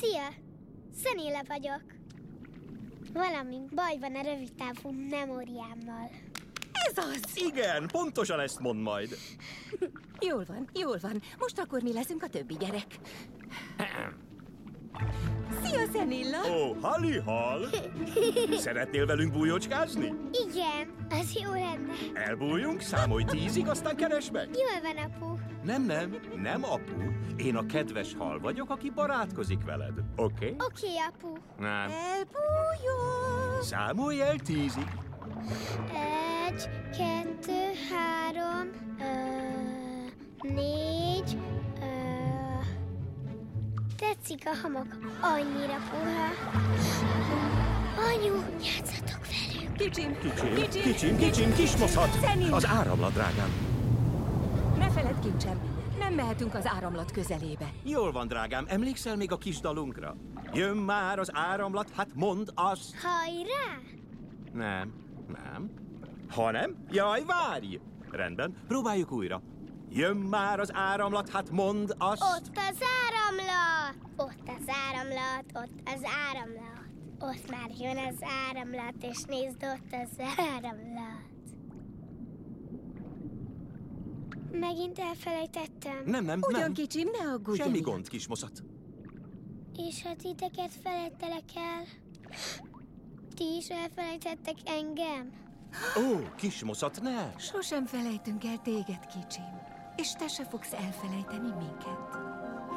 Szia! Szenéle vagyok. Valami baj van a rövidtávú memóriámmal. Ez az! Igen, pontosan ezt mond majd. Jól van, jól van. Most akkor mi leszünk a többi gyerek. Szia, Szenilla! Ó, Hali Hal! Szeretnél velünk bújócskázni? Az jó lenne. Elbújjunk, számolj tízig, aztán keresd meg. Jól van, apu. Nem, nem, nem apu. Én a kedves hal vagyok, aki barátkozik veled. Oké? Okay? Oké, apu. Nem. Elbújó! Számolj el tízig. Egy, kettő, három, ö, négy, ö, tetszik a hamak, annyira puha. Anyu, játszatok velünk. Kicsim! Kicsim, kicsim, kicsim, kicsim kismoszat! Szenil! Az áramlat, drágám. Ne feledd, kincsem, nem mehetünk az áramlat közelébe. Jól van, drágám, emlékszel még a kis dalunkra? Jön már az áramlat, hát mondd azt! Hajrá! Nem, nem. Ha nem, jaj, várj! Rendben, próbáljuk újra. Jön már az áramlat, hát mondd azt! Ott az áramlat! Ott az áramlat, ott az áramlat. Ott már jön az áramlat, és nézd ott az áramlat. Megint elfelejtettem. Nem, nem, Ugyan, nem. kicsim, ne aggódj Semmi gond, kismoszat. És ha titeket felejtelek el, ti is elfelejtettek engem? Ó, kismoszat, ne! Sosem felejtünk el téged, kicsim. És te se fogsz elfelejteni minket.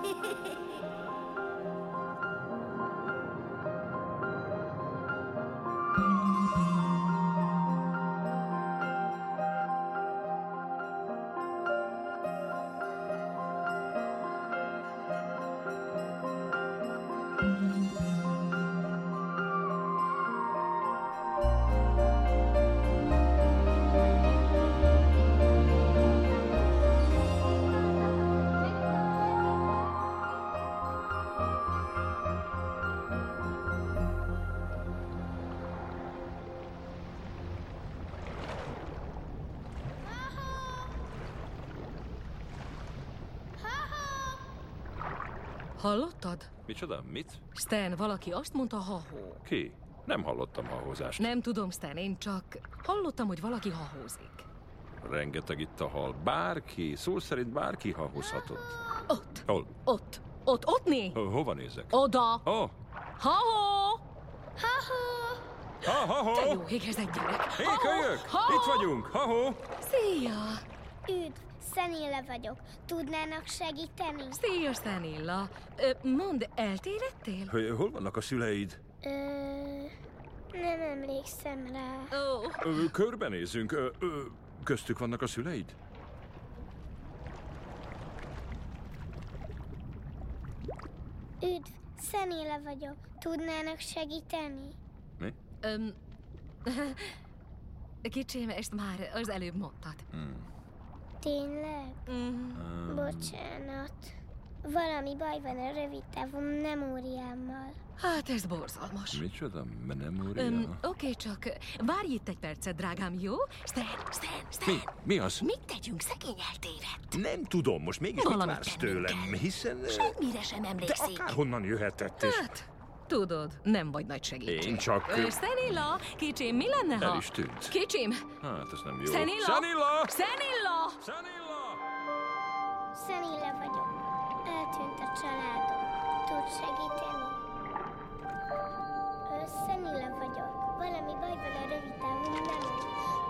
Hallottad? Micsoda? Mit? Stan, valaki azt mondta hahó. Ki? Nem hallottam hahozást. Nem tudom, Stan, én csak hallottam, hogy valaki hahózik. Rengeteg itt a hal. Bárki, szó szerint bárki hahozhatott. Ott, Hol? ott, ott, ott né! Ho- Hova nézek? Oda! Oh, Hahó! ha, ha, Te ha! jó égezett gyerek! Hé, Hahó! kölyök! Hahó! Itt vagyunk! Ha-ho! Szia! Üdv, Szenéle vagyok. Tudnának segíteni? Szia, Stanilla! Ö, mondd, eltévedtél? Hogy hol vannak a szüleid? Ö, nem emlékszem rá. Ó, Ö, ö, Köztük vannak a szüleid? Üdv, Szenéle vagyok. Tudnának segíteni? Mi? öm, Kicsim, ezt már az előbb mondtad. Tényleg? Mm. Bocsánat. Valami baj van a rövid távú memóriámmal. Hát ez borzalmas. Micsoda? Memória? Öm, Oké, csak várj itt egy percet, drágám, jó? Stan, Stan, Stan! Mi? Mi az? Mit tegyünk, szegény eltévedt? Nem tudom, most mégis mit Valamit vársz tennünk tőlem, kell. hiszen... Semmire sem De emlékszik. akárhonnan jöhetett, és... Hát, tudod, nem vagy nagy segítség. Én csak- Ö, Szenilla, kicsim, mi lenne, ha... El is tűnt. Kicsim, Hát, ez nem jó. Szenilla! Szenilla! Szenilla! Szenilla! Szenéle vagyok. Eltűnt a családom. Tud segíteni? Ö, Szenéle vagyok. Valami baj van a rövid távú memóriámmal.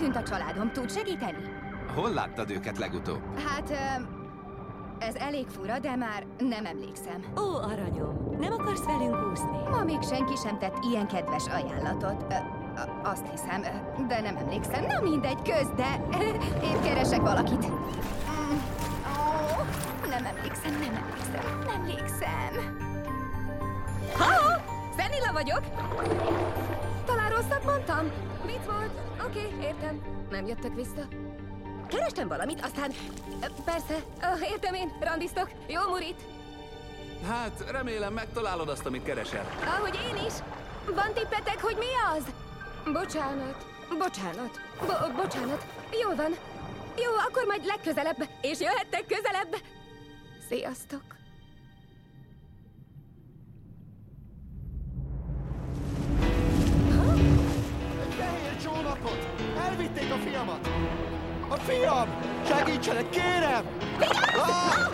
Eltűnt a családom, tud segíteni? Hol láttad őket legutóbb? Hát, ez elég fura, de már nem emlékszem. Ó, aranyom, nem akarsz velünk úszni? Ma még senki sem tett ilyen kedves ajánlatot. Azt hiszem, de nem emlékszem. Na mindegy, köz, de én keresek valakit. Nem emlékszem, nem emlékszem, nem emlékszem. Ha! Szenila vagyok! Rosszat mondtam? Mit volt? Oké, okay, értem. Nem jöttek vissza. kerestem valamit, aztán... Persze, értem én, randiztok. Jó, Murit? Hát, remélem megtalálod azt, amit keresel. Ahogy én is. Van tippetek, hogy mi az? Bocsánat. Bocsánat. Bo- bocsánat. Jól van. Jó, akkor majd legközelebb. És jöhettek közelebb. Sziasztok. Fiam! Segítsenek, kérem! Ah!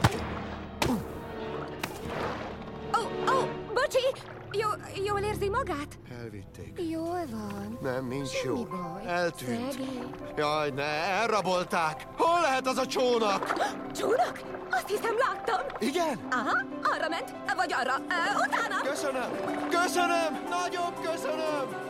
Ó, ó, bocsi! Jó, jól érzi magát? Elvitték. Jól van. Nem, nincs Semmi jó. baj. Eltűnt. Szegény. Jaj, ne, elrabolták! Hol lehet az a csónak? Csónak? Azt hiszem láttam. Igen? Aha, arra ment. Vagy arra. Ö, utána. Köszönöm! Köszönöm! Nagyon köszönöm!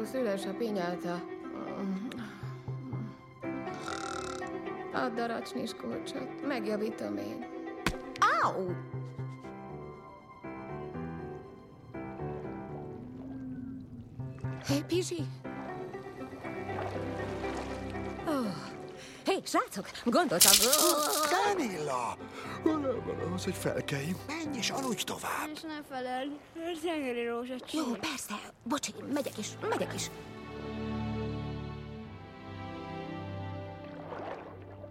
Klaus, üres a pinyáta. Add a racsnis kulcsot. Megjavítom én. Au! Hé, hey, Pizsi! Hé, hey, srácok, gondoltam... Danilla! Ahhoz, hogy felkeljünk, menj és aludj tovább! És ne feled, tengeri rózsacskó. Jó, persze. Bocsi, megyek is, megyek is.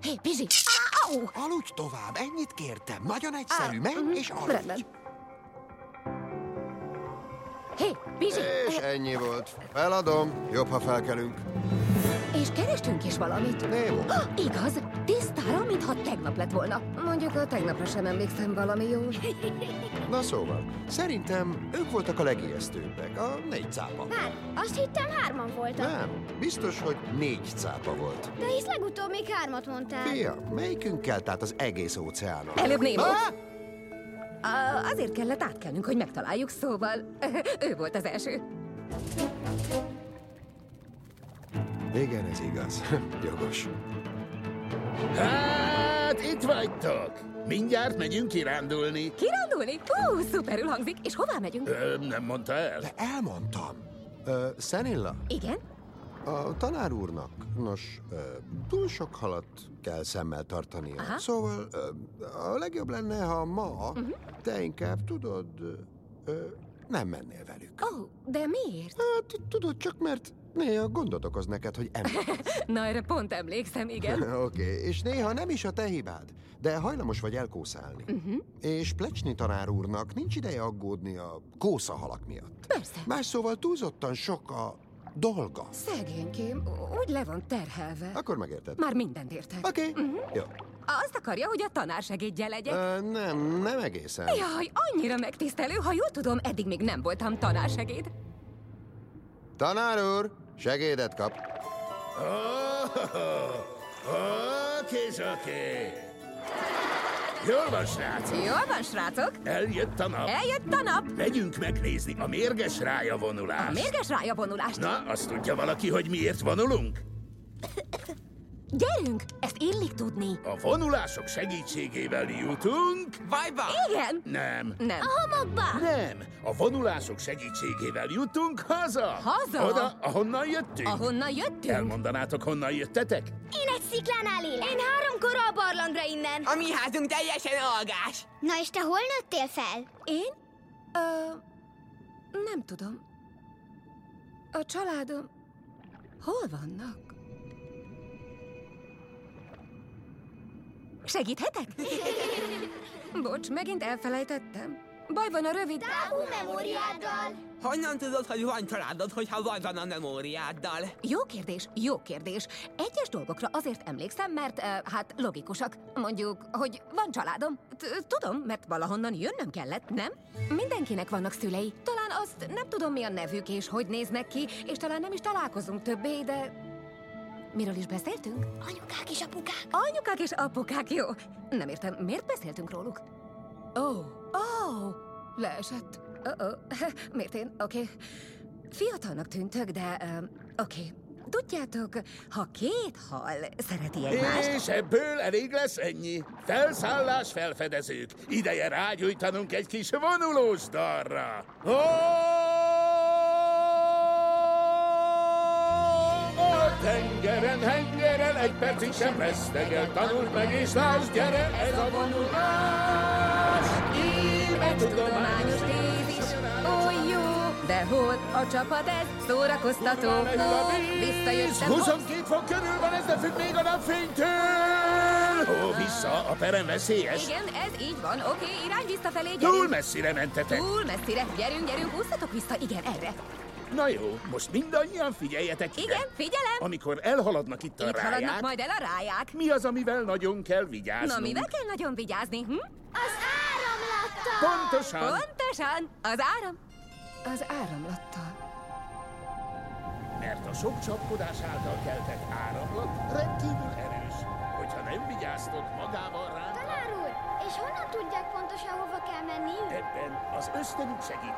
Hé, hey, Pizsi! Au! Aludj tovább, ennyit kértem. Nagyon egyszerű, menj és aludj. Rendben. Hé, hey, Pizsi! És ennyi volt. Feladom. Jobb, ha felkelünk. És kerestünk is valamit. Némo. Igaz, tisztára, mintha tegnap lett volna. Mondjuk a tegnapra sem emlékszem valami jól. Na szóval, szerintem ők voltak a legijesztőbbek, a négy cápa. Hát, azt hittem hárman voltak. Nem, biztos, hogy négy cápa volt. De hisz legutóbb még hármat mondtál. Fia, melyikünk kelt át az egész óceánon? Előbb Nemo. Ah! Ah, azért kellett átkelnünk, hogy megtaláljuk, szóval ő volt az első. Igen, ez igaz. Jogos. Hát, itt vagytok. Mindjárt megyünk kirándulni. Kirándulni? Hú, szuperül hangzik. És hová megyünk? Ö, nem mondta el? De elmondtam. Ö, Szenilla, Igen? a tanár úrnak, nos, ö, túl sok halat kell szemmel tartania. Aha. Szóval ö, a legjobb lenne, ha ma te inkább tudod, ö, nem mennél velük. Ó, oh, de miért? Hát, tudod, csak mert néha gondot okoz neked, hogy ember. Na, erre pont emlékszem, igen. Oké, okay. és néha nem is a te hibád, de hajlamos vagy elkószálni. Uh-huh. És Plecsni tanár úrnak nincs ideje aggódni a kószahalak miatt. Persze. Más szóval túlzottan sok a dolga. Szegénykém, úgy le van terhelve. Akkor megérted. Már mindent értek. Oké, okay. uh-huh. jó. Azt akarja, hogy a tanár segédje legyek? Ö, nem, nem egészen. Jaj, annyira megtisztelő, ha jól tudom, eddig még nem voltam tanársegéd. Tanár úr, segédet kap. Oké, oké. Jól van, srác. Jól van, srácok? Eljött a nap. Eljött a nap. Megyünk megnézni a mérges rája vonulást. A mérges rájabonulást. Na, azt tudja valaki, hogy miért vonulunk? Gyerünk, ezt illik tudni. A vonulások segítségével jutunk... Vajba! Igen? Nem. Nem. Homokba! Nem. A vonulások segítségével jutunk haza. Haza? Oda, ahonnan jöttünk. Ahonnan jöttünk? Elmondanátok, honnan jöttetek? Én egy sziklánál élek. Én háromkor a barlangra innen. A mi házunk teljesen algás. Na és te hol nőttél fel? Én? Ö, nem tudom. A családom... Hol vannak? Segíthetek? Bocs, megint elfelejtettem. Baj van a rövid... Távú memóriáddal. Honnan tudod, hogy van családod, hogyha vagy van a memóriáddal? Jó kérdés, jó kérdés. Egyes dolgokra azért emlékszem, mert, uh, hát, logikusak. Mondjuk, hogy van családom. T- Tudom, mert valahonnan jönnöm kellett, nem? Mindenkinek vannak szülei. Talán azt nem tudom, mi a nevük és hogy néznek ki, és talán nem is találkozunk többé, de... Miről is beszéltünk? Anyukák és apukák. Anyukák és apukák, jó. Nem értem, miért beszéltünk róluk? Ó, oh, ó, oh, leesett. Oh, oh. Miért én? Oké. Okay. Fiatalnak tűntök, de um, oké. Okay. tudjátok, ha két hal szereti egymást... És ebből elég lesz ennyi. Felszállás, felfedezők. Ideje rágyújtanunk egy kis vonulós darra. Ó! Tengeren, hengeren, egy percig sem vesztegel. Tanuld meg és lásd, gyere, ez a vonulás. Íme tudományos tézis, oly jó, de hol a csapat ez szórakoztató? Ó, visszajöttem, 22 fok körül van, ez de függ még a napfénytől. Ó, vissza, a perem veszélyes. Igen, ez így van, oké, irány visszafelé, Túl gyerünk. messzire mentetek. Túl messzire, gyerünk, gyerünk, húzzatok vissza, igen, erre. Na jó, most mindannyian figyeljetek ide. Igen, figyelem. Amikor elhaladnak itt a Itt haladnak ráják, majd el a ráják. mi az, amivel nagyon kell vigyáznunk? Na, mivel kell nagyon vigyázni, hm? Az áramlattal! Pontosan. Pontosan, az áram. Az áramlattal. Mert a sok csapkodás által keltett áramlat rendkívül erős. Hogyha nem vigyáztok magával ránk, Tanár úr, és honnan tudják pontosan, hova kell menniük? ebben az ösztönünk segít.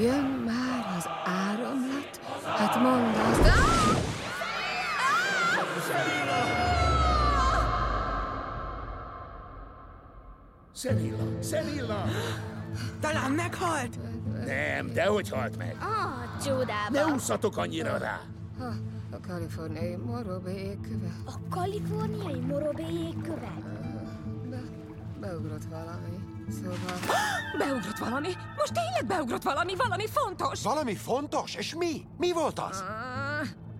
Jön már az áramlat? Hát mondd azt. Ah! Szenilla, Szenilla! Talán meghalt? Nem, dehogy halt meg. Ah, csodába. Ne ússzatok annyira rá. A kaliforniai morobé égköve. A kaliforniai morobé jégköve. Be, beugrott valami. Szóval... Beugrott valami? Most tényleg beugrott valami, valami fontos! Valami fontos? És mi? Mi volt az?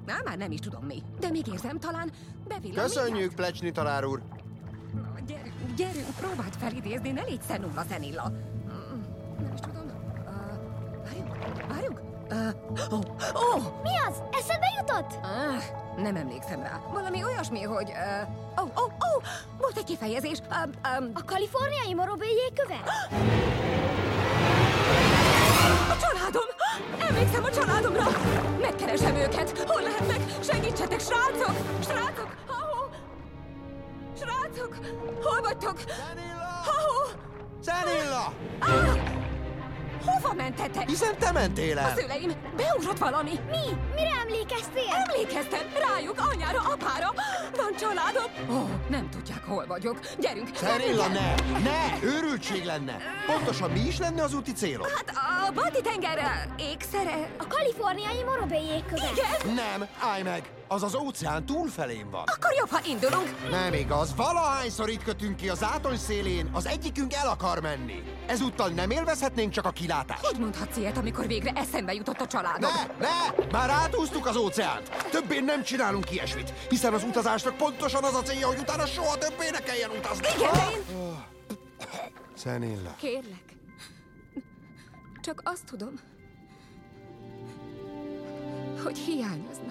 Na, már nem is tudom mi. De még érzem, talán bevillan Köszönjük, Plecsni tanár úr. Na, Gyerünk, gyerünk, próbáld felidézni, ne légy szenulla, Zenilla. Nem is tudom. Uh, várjunk, várjunk. Uh, oh, oh, Mi az? Eszedbe jutott? Ah, nem emlékszem rá. Valami olyasmi, hogy... Ó, ó, ó, volt egy kifejezés. Um, um, A kaliforniai morobé jégköve? a családom! Emlékszem a családomra! Megkeresem őket! Hol lehetnek? Segítsetek, srácok! Srácok! Ha-hó! Srácok! Hol vagytok? Ha-hó! Zenilla! Ah! Hova mentetek? Hiszen te mentél A el. szüleim! Beugrott valami! Mi? Mire emlékeztél? Emlékeztem rájuk, anyára, apára! Van családom! Ó, nem tudják, hol vagyok. Gyerünk! Gyerünk! ne! Ne! Őrültség lenne! Pontosan mi is lenne az úti célod? Hát a balti tenger ékszere... A kaliforniai morobé jégköve. Igen? Nem, állj meg! Az az óceán túlfelén van. Akkor jobb, ha indulunk. Nem igaz, valahányszor itt kötünk ki az átony szélén, az egyikünk el akar menni. Ezúttal nem élvezhetnénk csak a kilátást. Hogy mondhatsz ilyet, amikor végre eszembe jutott a családom? Ne, ne! Már átúztuk az óceánt! Többé nem csinálunk ilyesmit, hiszen az utazásnak pontosan az a célja, hogy utána soha többé ne kelljen utazni. Igen, de én... Szenilla. Kérlek. Csak azt tudom, hogy hiányoznak.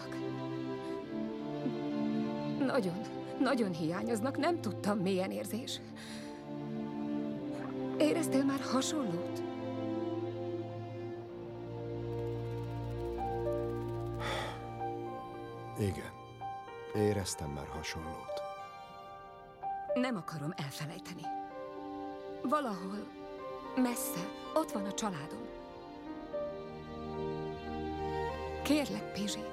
Nagyon, nagyon hiányoznak. Nem tudtam, milyen érzés. Éreztél már hasonlót? Igen, éreztem már hasonlót. Nem akarom elfelejteni. Valahol, messze, ott van a családom. Kérlek, Pizsi,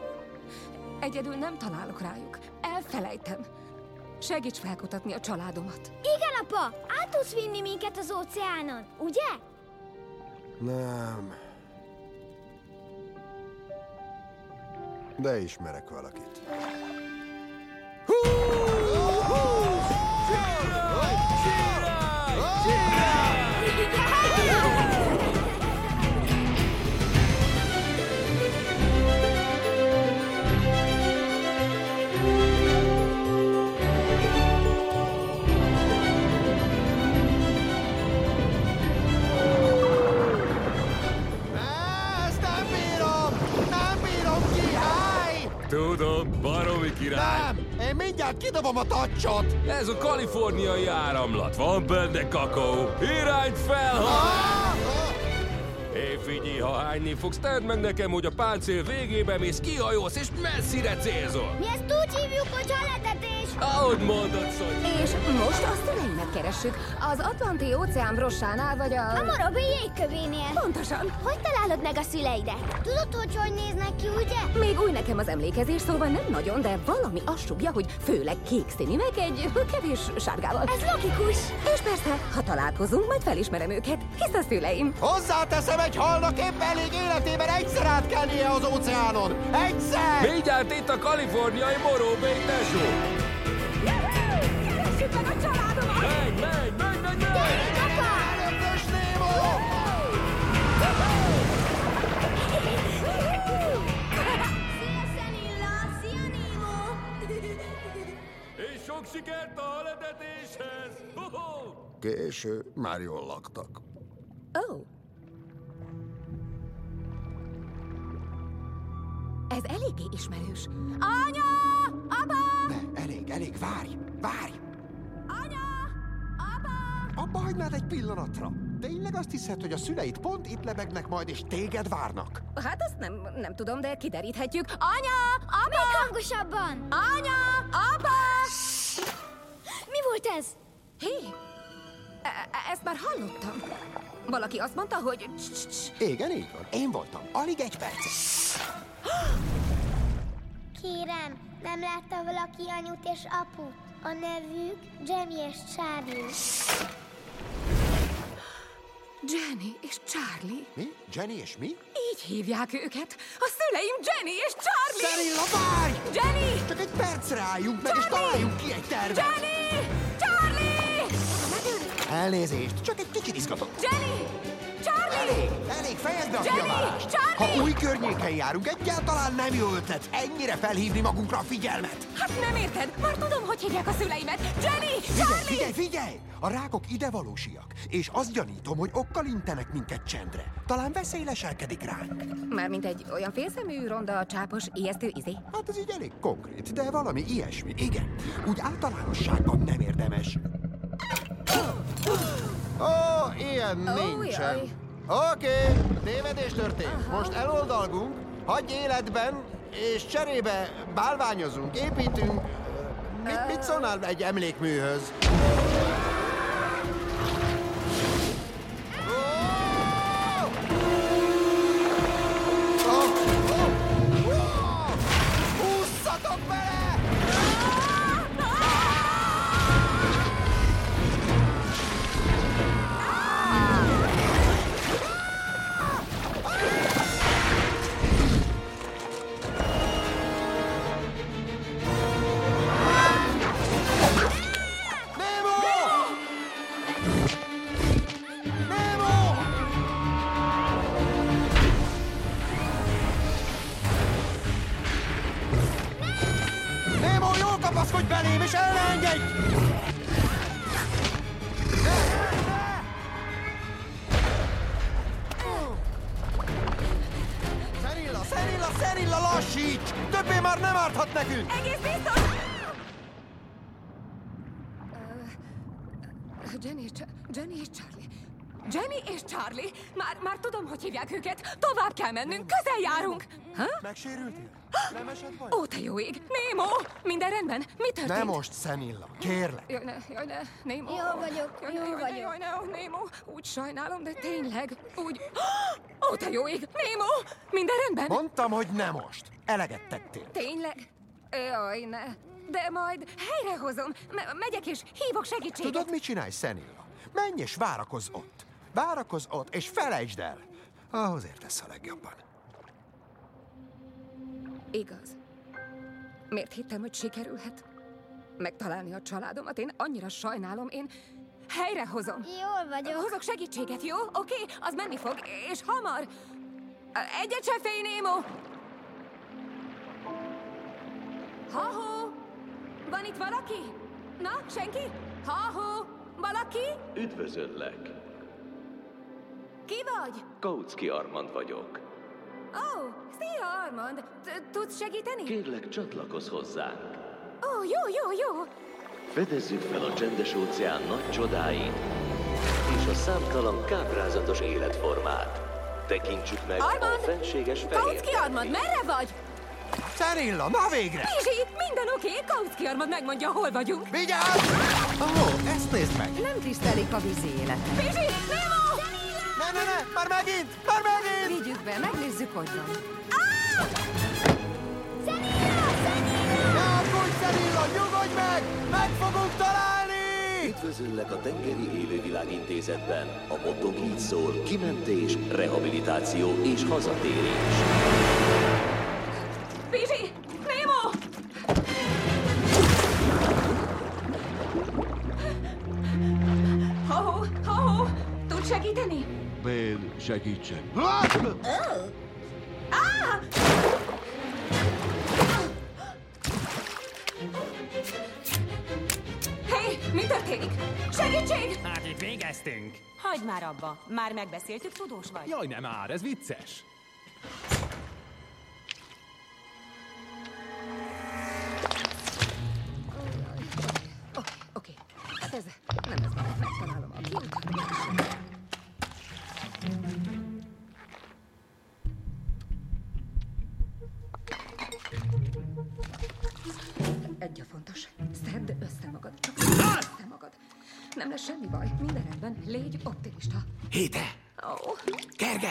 Egyedül nem találok rájuk. Elfelejtem. Segíts felkutatni a családomat. Igen, apa! Át tudsz vinni minket az óceánon, ugye? Nem. De ismerek valakit. Hú! Hú! Hú! Hú! Hú! Hú! Hú! Irány. Nem! Én mindjárt kidobom a tacsot! Ez a kaliforniai áramlat. Van benne kakaó. Irányt fel! Hé, figyelj, ha hányni fogsz, tedd meg nekem, hogy a páncél végébe mész, kihajolsz és messzire célzol. Mi ezt Ahogy mondod, Szony. És most a szüleimet keressük. Az Atlanti óceán brossánál, vagy a... A Morobé jégkövénél. Pontosan. Hogy találod meg a szüleidet? Tudod, hogy hogy néznek ki, ugye? Még új nekem az emlékezés, szóval nem nagyon, de valami azt sugja, hogy főleg kék színű, meg egy kevés sárgával. Ez logikus. És persze, ha találkozunk, majd felismerem őket, hisz a szüleim. Hozzáteszem, egy halnak épp elég életében egyszer átkelnie az óceánon! Egyszer! Mindjárt itt a kaliforniai Morobé tesó. Sok sikert a haletetéshez! Ho-ho! Késő, már jól laktak. Ó. Oh. Ez eléggé ismerős. Anya! Apa! Ne, elég, elég, várj, várj! Anya! Abba hagynád egy pillanatra. Tényleg azt hiszed, hogy a szüleid pont itt lebegnek majd, és téged várnak? Hát azt nem, nem tudom, de kideríthetjük. Anya! Apa! Még hangosabban! Anya! Apa! Mi volt ez? Hé! E- e- ezt már hallottam. Valaki azt mondta, hogy... Igen, így van. Én voltam. Alig egy perc. Kérem, nem látta valaki anyut és aput? A nevük Jamie és Charlie. Jenny és Charlie. Mi? Jenny és mi? Így hívják őket. A szüleim Jenny és Charlie! Szerilla, várj! Jenny! Csak egy percre álljunk meg, és Charlie! találjunk ki egy tervet. Jenny! Charlie! Elnézést, csak egy kicsit izgatott. Jenny! Charlie! Elég, elég, fejezd be a Jenny! kiabálást! Charlie! Ha új környéken járunk, egyáltalán nem jó ötlet ennyire felhívni magunkra a figyelmet. Hát nem érted? Már tudom, hogy hívják a szüleimet. Jenny! Figyelj, Charlie! figyelj, figyelj! A rákok ide valósiak, és azt gyanítom, hogy okkal intenek minket csendre. Talán veszély leselkedik ránk. Mármint egy olyan félszemű, ronda, csápos, ijesztő izé. Hát ez így elég konkrét, de valami ilyesmi, igen. Úgy általánosságban nem érdemes. Ó, ilyen nincsen. Oké, tévedés történt. Most eloldalgunk, hagyj életben, és cserébe bálványozunk, építünk. Mit, mit szólnál egy emlékműhöz? Hívják őket. Tovább kell mennünk, közel járunk. Ha? Megsérültél? Nem esett baj? Ó, te jó ég! Némo! Minden rendben? Mi történt? Ne most, Szenilla, kérlek. Jaj, ne, jaj, ne, Némo. Jó vagyok, jaj, jó ne, jaj, vagyok. Ne, jaj, ne, ó, Némo. Úgy sajnálom, de tényleg. Úgy... Ó, te jó ég! Némo! Minden rendben? Mondtam, hogy ne most. Eleget tettél. Tényleg? Jaj, ne. De majd helyrehozom. Me- megyek és hívok segítséget. Tudod, mit csinálj, Szenilla? Menj és várakozz ott. Várakozz ott, és felejtsd el. Ahhoz értesz a legjobban. Igaz. Miért hittem, hogy sikerülhet? Megtalálni a családomat? Én annyira sajnálom, én helyrehozom. Jól vagyok. Hozok segítséget, jó? Oké, az menni fog, és hamar. Egyet se félj, Némo! Ha-ho! Van itt valaki? Na, senki? Ha-ho! Valaki? Üdvözöllek! Ki vagy? Kautsky Armand vagyok. Ó, oh, szia, Armand! T- Tudsz segíteni? Kérlek, csatlakozz hozzánk. Ó, oh, jó, jó, jó! Fedezzük fel a csendes óceán nagy csodáit, és a számtalan káprázatos életformát. Tekintsük meg a Armand! fenséges fehér Kautsky Armand, merre vagy? Szerilla, na végre! Pizsi, minden oké, okay. Kautsky Armand megmondja, hol vagyunk. Vigyázz! Ó, oh, ezt nézd meg! Nem tisztelik a vízi életet. Pizsi, Nemo! Ne, ne, ne! Már megint! Már megint! Vigyük be, megnézzük, hogy van. Ne aggódj, Szerilla, nyugodj meg! Meg fogunk találni! Üdvözöllek a Tengeri Élővilág Intézetben. A mottók így szól, kimentés, rehabilitáció és hazatérés. Én segítsek. Hé, mi történik? Segítség! Hát itt végeztünk. Hagyd már abba. Már megbeszéltük, tudós vagy. Jaj, nem már, ez vicces. Oké, hát ez nem ez van, megtalálom a kiutat. Fontos. Szedd össze magad. Csak szedd össze magad. Nem lesz semmi baj. Minden rendben. Légy optimista. Héte! Ó. Kerge!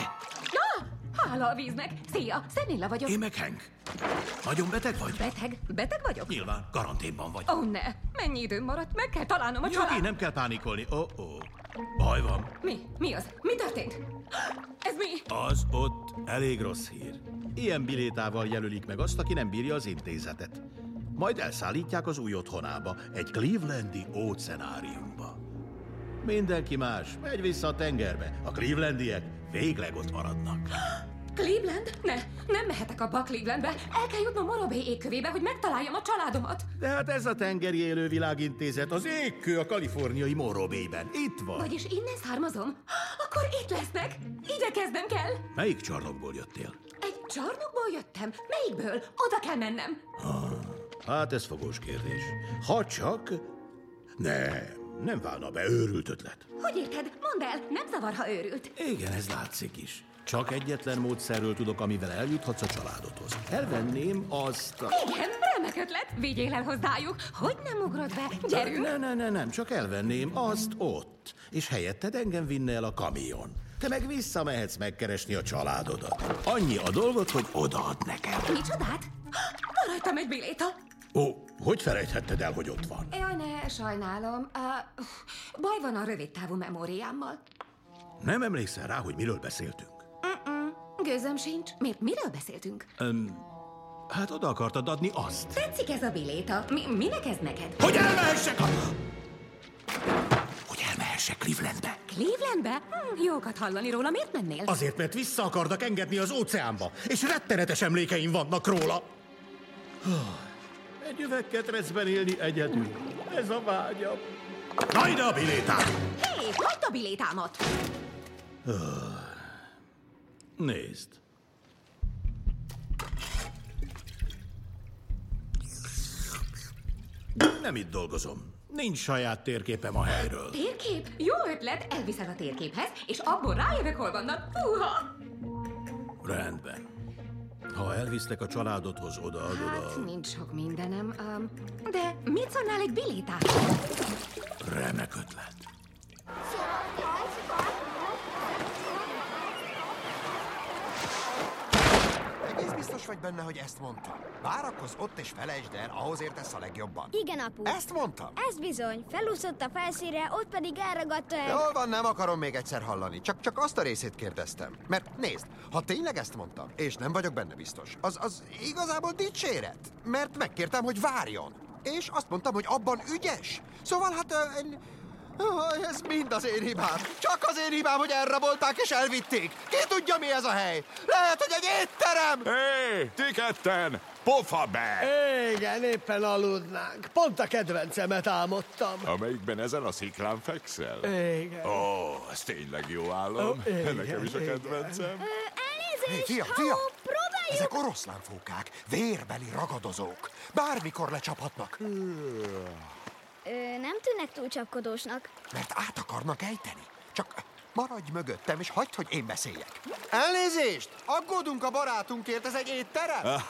Ja! Hála a víznek. Szia, Szenilla vagyok. Én meg Hank. Nagyon beteg vagy? Beteg? Beteg vagyok? Nyilván, karanténban vagy. Ó, ne! Mennyi időm maradt? Meg kell találnom a család... nem kell pánikolni. Ó, oh, ó. Baj van. Mi? Mi az? Mi történt? Ez mi? Az ott elég rossz hír. Ilyen bilétával jelölik meg azt, aki nem bírja az intézetet. Majd elszállítják az új otthonába, egy clevelandi óceánáriumba. Mindenki más megy vissza a tengerbe. A clevelandiek végleg ott maradnak. Cleveland? Ne, nem mehetek abba a Clevelandbe. El kell jutnom Morobé égkövébe, hogy megtaláljam a családomat. De hát ez a tengeri élővilágintézet, az égkő a kaliforniai Morobében. Itt van. Vagyis innen származom? Akkor itt lesznek. Igyekeznem kell. Melyik csarnokból jöttél? Egy csarnokból jöttem. Melyikből? Oda kell mennem. Hát ez fogós kérdés. Ha csak... Nem, nem válna be őrült ötlet. Hogy érted? Mondd el, nem zavar, ha őrült. Igen, ez látszik is. Csak egyetlen módszerről tudok, amivel eljuthatsz a családodhoz. Elvenném azt a... Igen, remek ötlet. Vigyél el hozzájuk. Hogy nem ugrod be? Gyerünk. Ne, ne, ne, nem, csak elvenném azt ott. És helyetted engem vinne el a kamion. Te meg visszamehetsz megkeresni a családodat. Annyi a dolgot, hogy odaad nekem. Micsodát? Van rajtam egy biléta. Ó, hogy felejthetted el, hogy ott van? Jaj, ne, sajnálom. Uh, baj van a rövidtávú memóriámmal. Nem emlékszel rá, hogy miről beszéltünk? Mm-mm, gőzöm sincs. Miért? Miről beszéltünk? Öm, hát oda akartad adni azt. Tetszik ez a biléta. Mi, minek ez neked? Hogy elmehessek a... Hogy elmehessek Clevelandbe. Clevelandbe? Hm, jókat hallani róla. Miért mennél? Azért, mert vissza akarnak engedni az óceánba, és rettenetes emlékeim vannak róla. Egy üvegketrecben élni egyedül. Ez a vágyam. Ide a bilétát! Hé, hey, hagyd a bilétámat! Nézd. Nem itt dolgozom. Nincs saját térképem a helyről. Térkép? Jó ötlet, elviszel a térképhez, és abból rájövök, hol vannak. Húha! Rendben. Ha elvisztek a családodhoz, odaadod Hát, a nincs sok mindenem, um, de mit szólnál egy bilétát? remek ötlet. Egész biztos vagy benne, hogy ezt mondtam. Várakozz ott és felejtsd el, ahhoz értesz a legjobban. Igen, apu. Ezt mondtam. Ez bizony. Felúszott a felszínre, ott pedig elragadta el. Jól van, nem akarom még egyszer hallani. Csak, csak azt a részét kérdeztem. Mert nézd, ha tényleg ezt mondtam, és nem vagyok benne biztos, az, az igazából dicséret. Mert megkértem, hogy várjon. És azt mondtam, hogy abban ügyes. Szóval hát... Ö, Ó, ez mind az én hibám. Csak az én hibám, hogy elrabolták és elvitték. Ki tudja, mi ez a hely? Lehet, hogy egy étterem! Hé, ti ketten! Pofa be! Igen, éppen aludnánk. Pont a kedvencemet álmodtam. Amelyikben ezen a sziklán fekszel? Igen. Ó, ez tényleg jó álom. Ó, igen, Nekem is a igen. kedvencem. Ö, Hé, fia, fia! Ezek oroszlánfókák, vérbeli ragadozók. Bármikor lecsaphatnak. Ö, nem tűnnek túl csapkodósnak. Mert át akarnak ejteni. Csak maradj mögöttem, és hagyd, hogy én beszéljek. Elnézést! Aggódunk a barátunkért, ez egy étterem?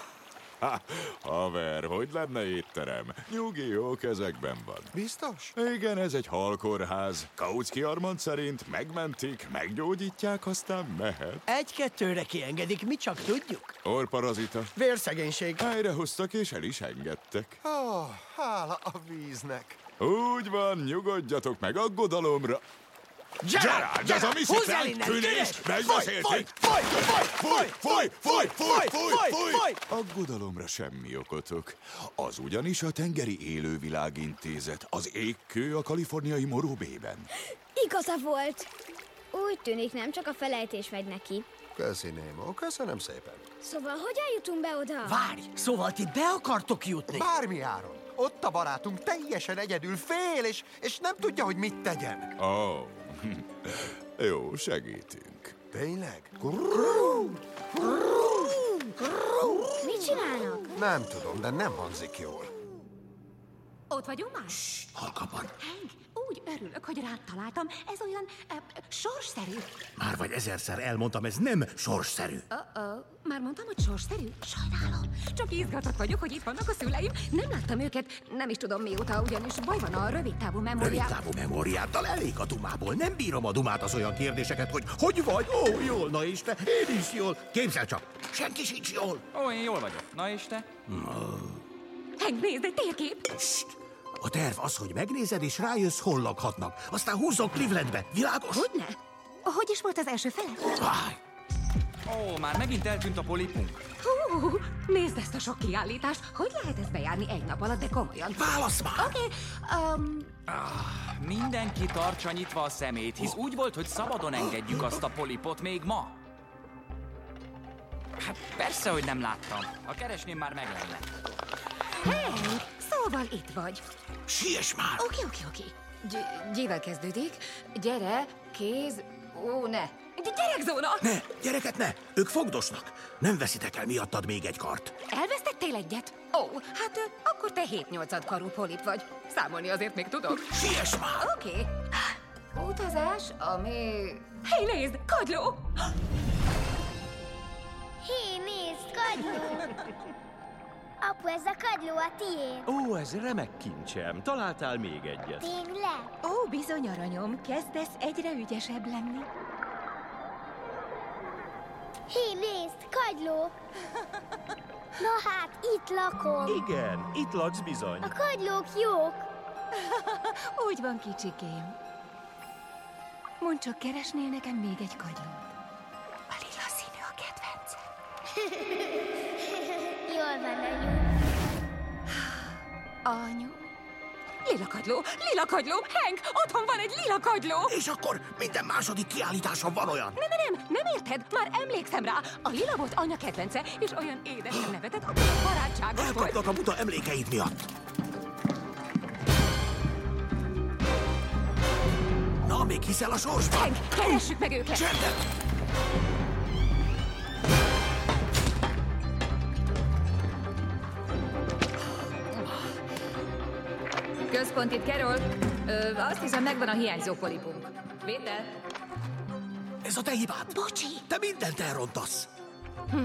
Ha, haver, hogy lenne étterem? Nyugi, jó kezekben van. Biztos? Igen, ez egy halkórház. Kautsky Armand szerint megmentik, meggyógyítják, aztán mehet. Egy-kettőre kiengedik, mi csak tudjuk. Orparazita. Vérszegénység. Helyrehoztak és el is engedtek. Ó, oh, hála a víznek. Úgy van, nyugodjatok meg aggodalomra. Gerard, ez a mi innen, tűnés, megbeszéltük. Foj, foj, Fúj, fúj, fúj, fúj, foj, fúj! Aggodalomra semmi okotok. Az ugyanis a Tengeri Élővilágintézet, az égkő a kaliforniai moróbében. Igaza volt. Úgy tűnik, nem csak a felejtés megy neki. Köszi, Némo, köszönöm szépen. Szóval hogyan jutunk be oda? Várj, szóval ti be akartok jutni? Bármi áron. Ott a barátunk teljesen egyedül fél, és, és nem tudja, hogy mit tegyen. Ó, oh. jó, segítünk. Tényleg? Mit csinálnak? Nem tudom, de nem hangzik jól. Ott vagyunk már? Halkabban. Hank, úgy örülök, hogy rád találtam. Ez olyan e, sorsszerű. Már vagy ezerszer elmondtam, ez nem sorsszerű. Uh-oh. Már mondtam, hogy sorsszerű? Sajnálom. Csak izgatott vagyok, hogy itt vannak a szüleim. Nem láttam őket, nem is tudom mióta, ugyanis baj van a rövid távú Rövid memóriával. távú memóriáddal elég a dumából. Nem bírom a dumát az olyan kérdéseket, hogy hogy vagy? Ó, jól, na és te? Én is jól. Képzel csak, senki sincs jól. Ó, én jól vagyok. Na és te? Hank, nézd, egy térkép! A terv az, hogy megnézed és rájössz, hol lakhatnak. Aztán húzzok Clevelandbe. Világos? Hogyne? Hogy is volt az első fele? Várj! Ó, már megint eltűnt a polipunk. Hú, nézd ezt a sok kiállítást. Hogy lehet ezt bejárni egy nap alatt, de komolyan? Válasz már! Oké, okay, um, Mindenki tartsa nyitva a szemét, hisz úgy volt, hogy szabadon engedjük azt a polipot még ma. Hát persze, hogy nem láttam. Ha keresném, már meg lenne. Hank, szóval itt vagy. Siess már! Oké, oké, oké. Gy- Gyével kezdődik. Gyere, kéz... Ó, ne. Gy- Gyerekzóna! Ne, gyereket ne! Ők fogdosnak. Nem veszitek el miattad még egy kart. Elvesztettél egyet? Ó, hát akkor te 7-8 karú polip vagy. Számolni azért még tudok. Siess már! Oké. Utazás, ami... Hé, nézd, kagyló! Hé, nézd, kagyló! Apu, ez a kagyló a tiéd. Ó, ez remek kincsem. Találtál még egyet. Tényleg? Ó, bizony, aranyom, kezdesz egyre ügyesebb lenni. Hé, nézd, kagyló! Na hát, itt lakom. Igen, itt laksz bizony. A kagylók jók. Úgy van, kicsikém. Mondd csak, keresnél nekem még egy kagylót? A lila színű a kedvencem. Jól van, anyu. Anyu? Lila kagyló, lila kagyló, Hank, otthon van egy lila kagyló! És akkor minden második kiállításon van olyan. Nem, nem, nem, érted? Már emlékszem rá. A lila volt anya kedvence, és olyan édesen nevetett, a barátságos volt. Elkapnak a buta emlékeid miatt. Na, még hiszel a sorsban? Hank, keressük meg őket! Csendet! Központ itt, Carol. Ö, azt hiszem, megvan a hiányzó polipunk. Vétel? Ez a te hibád. Bocsi. Te mindent elrontasz. Hm.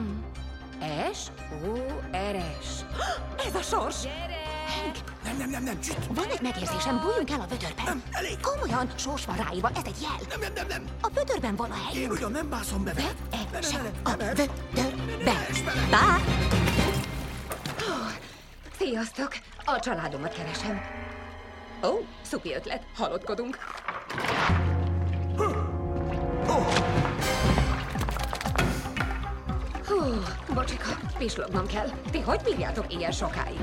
S, O, R, S. Ez a sors! Hank, Nem, nem, nem, nem, csüt. van egy megérzésem, bújjunk el a vödörben. Nem, elég. Komolyan, sors van ráírva, ez egy jel. Nem, nem, nem, nem. A vödörben van a hely. Én ugyan nem mászom be. veled. E, Ne, ne, se, ne, ne, a vödörbe. Bá! Sziasztok! A családomat keresem. Ó, szupi ötlet, halottkodunk. Hú, bocsika, pislognom kell. Ti hogy bírjátok ilyen sokáig?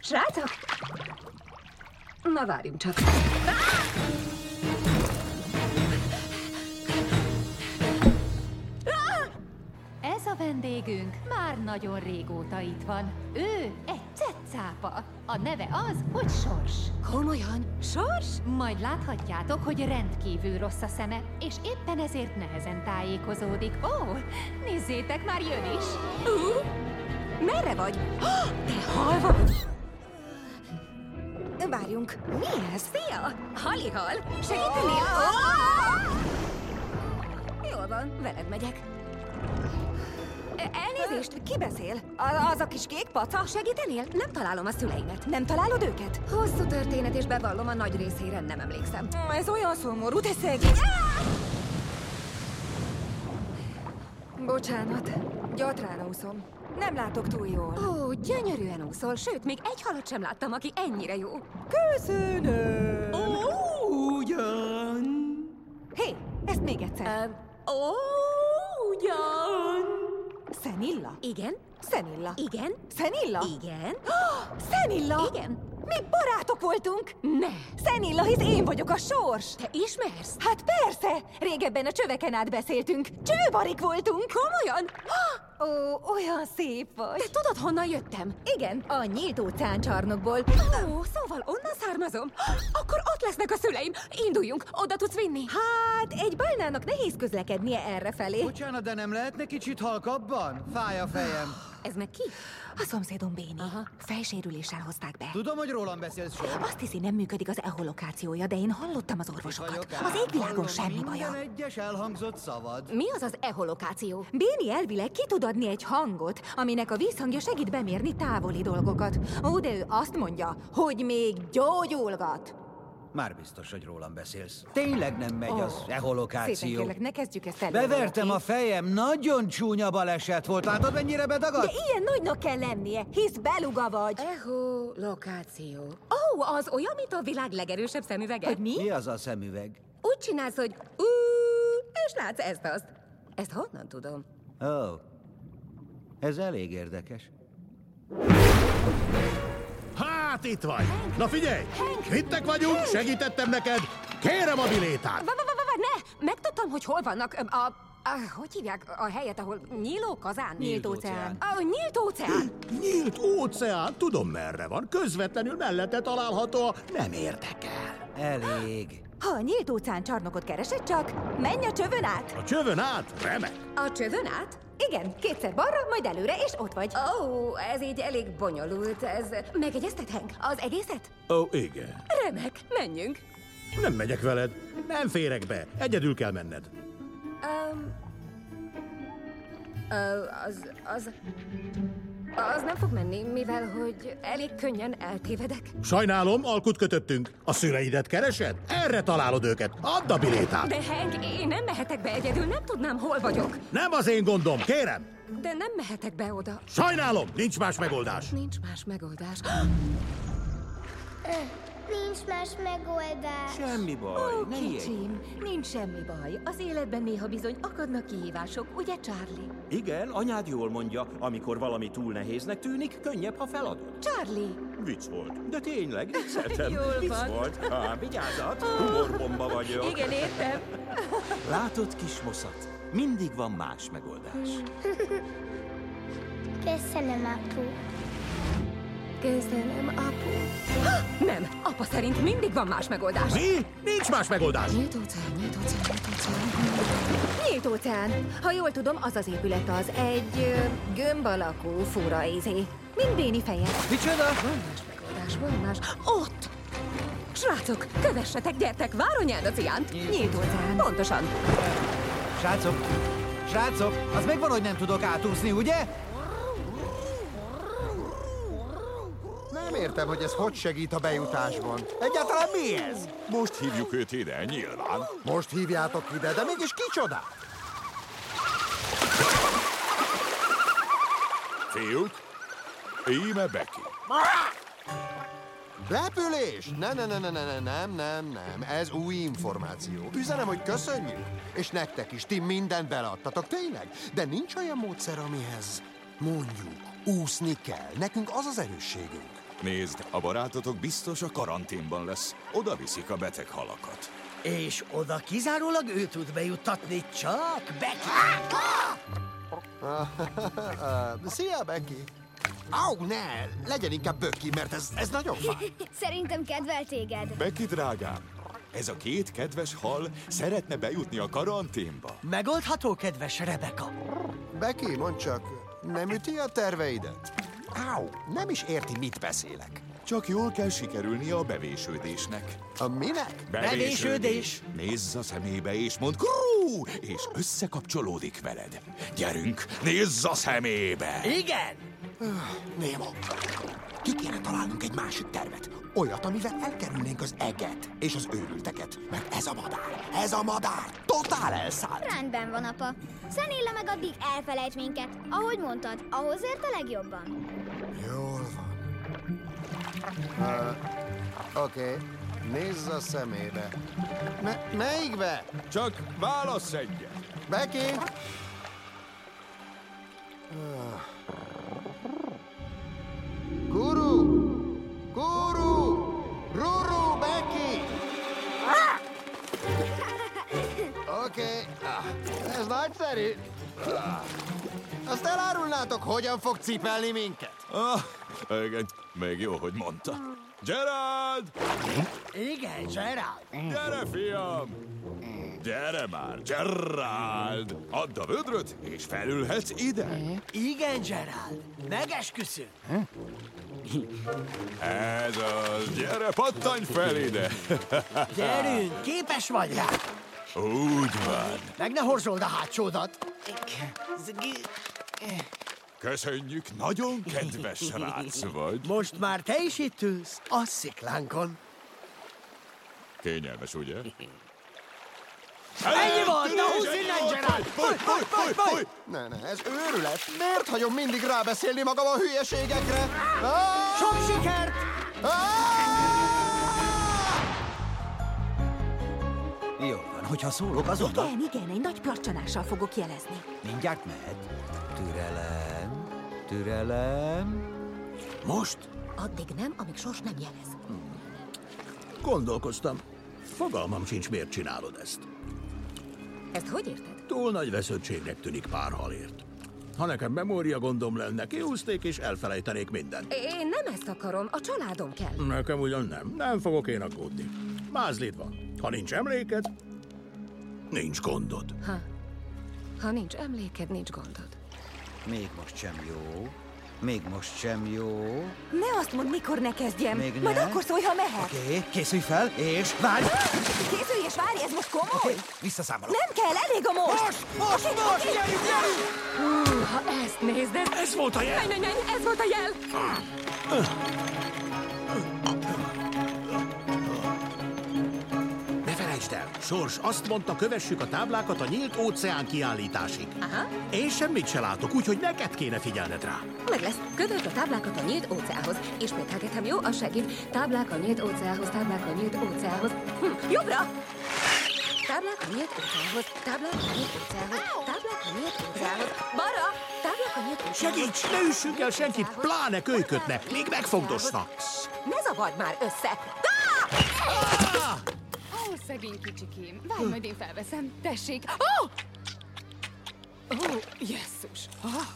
Srácok! Na várjunk csak. Ez vendégünk már nagyon régóta itt van. Ő egy cetcápa. A neve az, hogy Sors. Komolyan? Sors? Majd láthatjátok, hogy rendkívül rossz a szeme, és éppen ezért nehezen tájékozódik. Ó, nézzétek, már jön is. Uh, merre vagy? Te hal vagy? Várjunk, mi ez? Szia! Halihal! Segítenél? Oh! Jól van, veled megyek. Elnézést, ki beszél? A- az a kis kék paca? Segítenél? Nem találom a szüleimet. Nem találod őket? Hosszú történet, és bevallom, a nagy részére nem emlékszem. Ez olyan szomorú, te szegény! Áh! Bocsánat, gyatrára úszom. Nem látok túl jól. Ó, gyönyörűen úszol, sőt, még egy halat sem láttam, aki ennyire jó. Köszönöm! Ó, ugyan! Hé, ezt még egyszer. Ó, ugyan! Szenilla? Igen. Szenilla? Igen. Szenilla? Igen. Szenilla? Igen. Mi barátok voltunk? Ne! Szenilla, hisz én vagyok a sors! Te ismersz? Hát persze! Régebben a csöveken át beszéltünk. Csőbarik voltunk! Komolyan? Ó, olyan szép vagy. Te tudod, honnan jöttem? Igen, a nyílt óceán csarnokból. Ó, szóval onnan származom? Akkor ott lesznek a szüleim. Induljunk, oda tudsz vinni. Hát, egy bálnának nehéz közlekednie errefelé. Bocsánat, de nem lehetne kicsit halkabban? Fáj a fejem. Ez meg ki? A szomszédom Béni. Aha. Fejsérüléssel hozták be. Tudom, hogy rólam beszélsz, Sor. Azt hiszi, nem működik az echolokációja, de én hallottam az orvosokat. Az égvilágon semmi baja. Minden egyes elhangzott szavad. Mi az az echolokáció? Béni elvileg ki tud adni egy hangot, aminek a vízhangja segít bemérni távoli dolgokat. Ó, de ő azt mondja, hogy még gyógyulgat. Már biztos, hogy rólam beszélsz. Tényleg nem megy Ó, az Szépen echolokáció. kérlek, ne kezdjük ezt el. Bevertem a fejem, nagyon csúnya baleset volt. Látod, mennyire bedagadt? De ilyen nagynak kell lennie, hisz beluga vagy. Echolokáció. Ó, oh, az olyan, mint a világ legerősebb szemüvege. Hogy mi? Mi az a szemüveg? Úgy csinálsz, hogy ú, és látsz ezt-azt. Ezt honnan tudom? Ó, ez elég érdekes. Hát itt vagy. Na figyelj! Vittek vagyunk, segítettem neked. Kérem a bilétát. Ne! Megtudtam, hogy hol vannak. Öm, A, a, hogy hívják a helyet, ahol nyíló kazán? Nyílt óceán. A, nyílt óceán. Nyílt óceán, tudom merre van. Közvetlenül mellette található a nem érdekel. Elég. Ha a nyílt óceán csarnokot keresed csak, menj a csövön át. A csövön át? Remek. A csövön át? Igen, kétszer balra, majd előre, és ott vagy. Ó, oh, ez így elég bonyolult. Ez... Megegyezted, Hank? Az egészet? Ó, igen. Remek, menjünk. Nem megyek veled. Nem férek be. Egyedül kell menned. Um, uh, az, az, az nem fog menni, mivel hogy elég könnyen eltévedek. Sajnálom, alkut kötöttünk. A szüleidet keresed? Erre találod őket. Add a bilétát. De Hank, én nem mehetek be egyedül, nem tudnám, hol vagyok. Nem az én gondom, kérem. De nem mehetek be oda. Sajnálom, nincs más megoldás. Nincs más megoldás. Nincs más megoldás. Semmi baj, Ó, ne ijedj. kicsim, nincs semmi baj. Az életben néha bizony akadnak kihívások, ugye, Charlie? Igen, anyád jól mondja, amikor valami túl nehéznek tűnik, könnyebb, ha feladod. Charlie! Vicc volt, de tényleg vicceltem. Jól Vicc van. volt. Há, vigyázat, humorbomba vagyok. Igen, értem. Látod, kis moszat, mindig van más megoldás. Köszönöm, apu. Köszönöm, apu. Nem, apa szerint mindig van más megoldás. Mi? Nincs más megoldás. Nyílt óceán, nyílt óceán, nyílt óceán. Nyílt óceán. Ha jól tudom, az az épület az egy ö, gömb alakú fura izé. Mint Béni feje. Micsoda? Van más megoldás, van más. Ott! Srácok, kövessetek, gyertek, Váronyán az iánt. Nyílt óceán. Pontosan. Srácok, srácok, az megvan, hogy nem tudok átúszni, ugye? Nem értem, hogy ez hogy segít a bejutásban. Egyáltalán mi ez? Most hívjuk őt ide, nyilván. Most hívjátok ide, de mégis kicsoda? Fiúk, íme Becky. Repülés? Ne, ne, ne, ne, ne, ne, nem, nem, nem. Ez új információ. Üzenem, hogy köszönjük. És nektek is, ti mindent beleadtatok, tényleg? De nincs olyan módszer, amihez mondjuk úszni kell. Nekünk az az erősségünk. Nézd, a barátotok biztos a karanténban lesz. Oda viszik a beteg halakat. És oda kizárólag ő tud bejuttatni, csak Becky. Szia, Becky! Au, ne! Legyen inkább Böki, mert ez, ez nagyon fáj. Szerintem kedvel téged. Becky drágám, ez a két kedves hal szeretne bejutni a karanténba. Megoldható, kedves Rebeka. Becky, mondd csak, nem üti a terveidet? Au, nem is érti, mit beszélek. Csak jól kell sikerülnie a bevésődésnek. A minek? Bevésődés. Nézz a szemébe és mondd krú, és összekapcsolódik veled. Gyerünk, nézz a szemébe! Igen! Némo, ki kéne találnunk egy másik tervet. Olyat, amivel elkerülnénk az eget és az őrülteket. Mert ez a madár, ez a madár totál elszállt. Rendben van, apa. Szenilla meg addig elfelejt minket. Ahogy mondtad, ahhoz ért a legjobban. Uh, Oké, okay. nézz a szemébe. Me- melyikbe? Csak válasz egyet. Becky! Ah. Guru! Guru! Ruru, Becky! Oké, okay. ah, ez nagyszerű. Ah. Azt elárulnátok, hogyan fog cipelni minket? Ah, igen, még jó, hogy mondta. Gerard! Igen, Gerald. Gyere, fiam! Gyere már, Gerard! Add a vödröt, és felülhetsz ide. Igen, Gerald. Megesküszünk. Ez az, gyere, pattanj fel ide! Gyerünk, képes vagy rá. Úgy van. Meg ne horzsold a hátsódat. Köszönjük, nagyon kedves srác vagy. Most már te is itt ülsz a sziklánkon. Kényelmes, ugye? Ennyi volt, na húzz innen, Gerald! Fúj, fúj, fúj, fúj! Ne, ne, ez őrület. Miért hagyom mindig rábeszélni magam a hülyeségekre? Sok sikert! Jó van, hogyha szólok azonnal... Igen, igen, egy nagy placsanással fogok jelezni. Mindjárt mehet. Türelem, türelem. Most? Addig nem, amíg sors nem jelez. Gondolkoztam. Fogalmam sincs, miért csinálod ezt. Ezt hogy érted? Túl nagy vesződtségnek tűnik pár halért. Ha nekem memória gondom lenne, kihúzték és elfelejtenék mindent. Én nem ezt akarom, a családom kell. Nekem ugyan nem. Nem fogok én aggódni. Mázlid van. Ha nincs emléked, nincs gondod. Ha, ha nincs emléked, nincs gondod. Még most sem jó. Még most sem jó. Ne azt mondd, mikor ne kezdjem. Még Majd ne. akkor szólj, ha mehet. Oké, okay, készülj fel, és várj! Készülj és várj, ez most komoly? Okay, visszaszámolok. Nem kell, elég a most! Most, most, Oké, most, oké. gyerünk, gyerünk! Hú, ha ezt nézd, ez... Ez volt a jel! Menj, menj, menj, ez volt a jel! Ne felejtsd el, Sors azt mondta, kövessük a táblákat a nyílt óceán kiállításig. Aha. Én semmit se látok, úgyhogy neked kéne figyelned rá. Meg lesz. Ködöld a táblákat a nyílt óceánhoz. Ismételgetem, jó? Az segít. Táblák a nyílt óceánhoz, táblák a nyílt óceánhoz. Hm, jobbra! Táblák a nyílt óceánhoz, táblák a nyílt óceánhoz, táblák a nyílt óceánhoz. Balra! Táblák a nyílt óceánhoz. Segíts, ne üssünk el senkit, pláne kölykötne, még megfogdosnak. Ne zavard már össze! Ó, szegény kicsikém. Várj, majd én felveszem. Tessék. Ó! Ó, jesszus. Ah.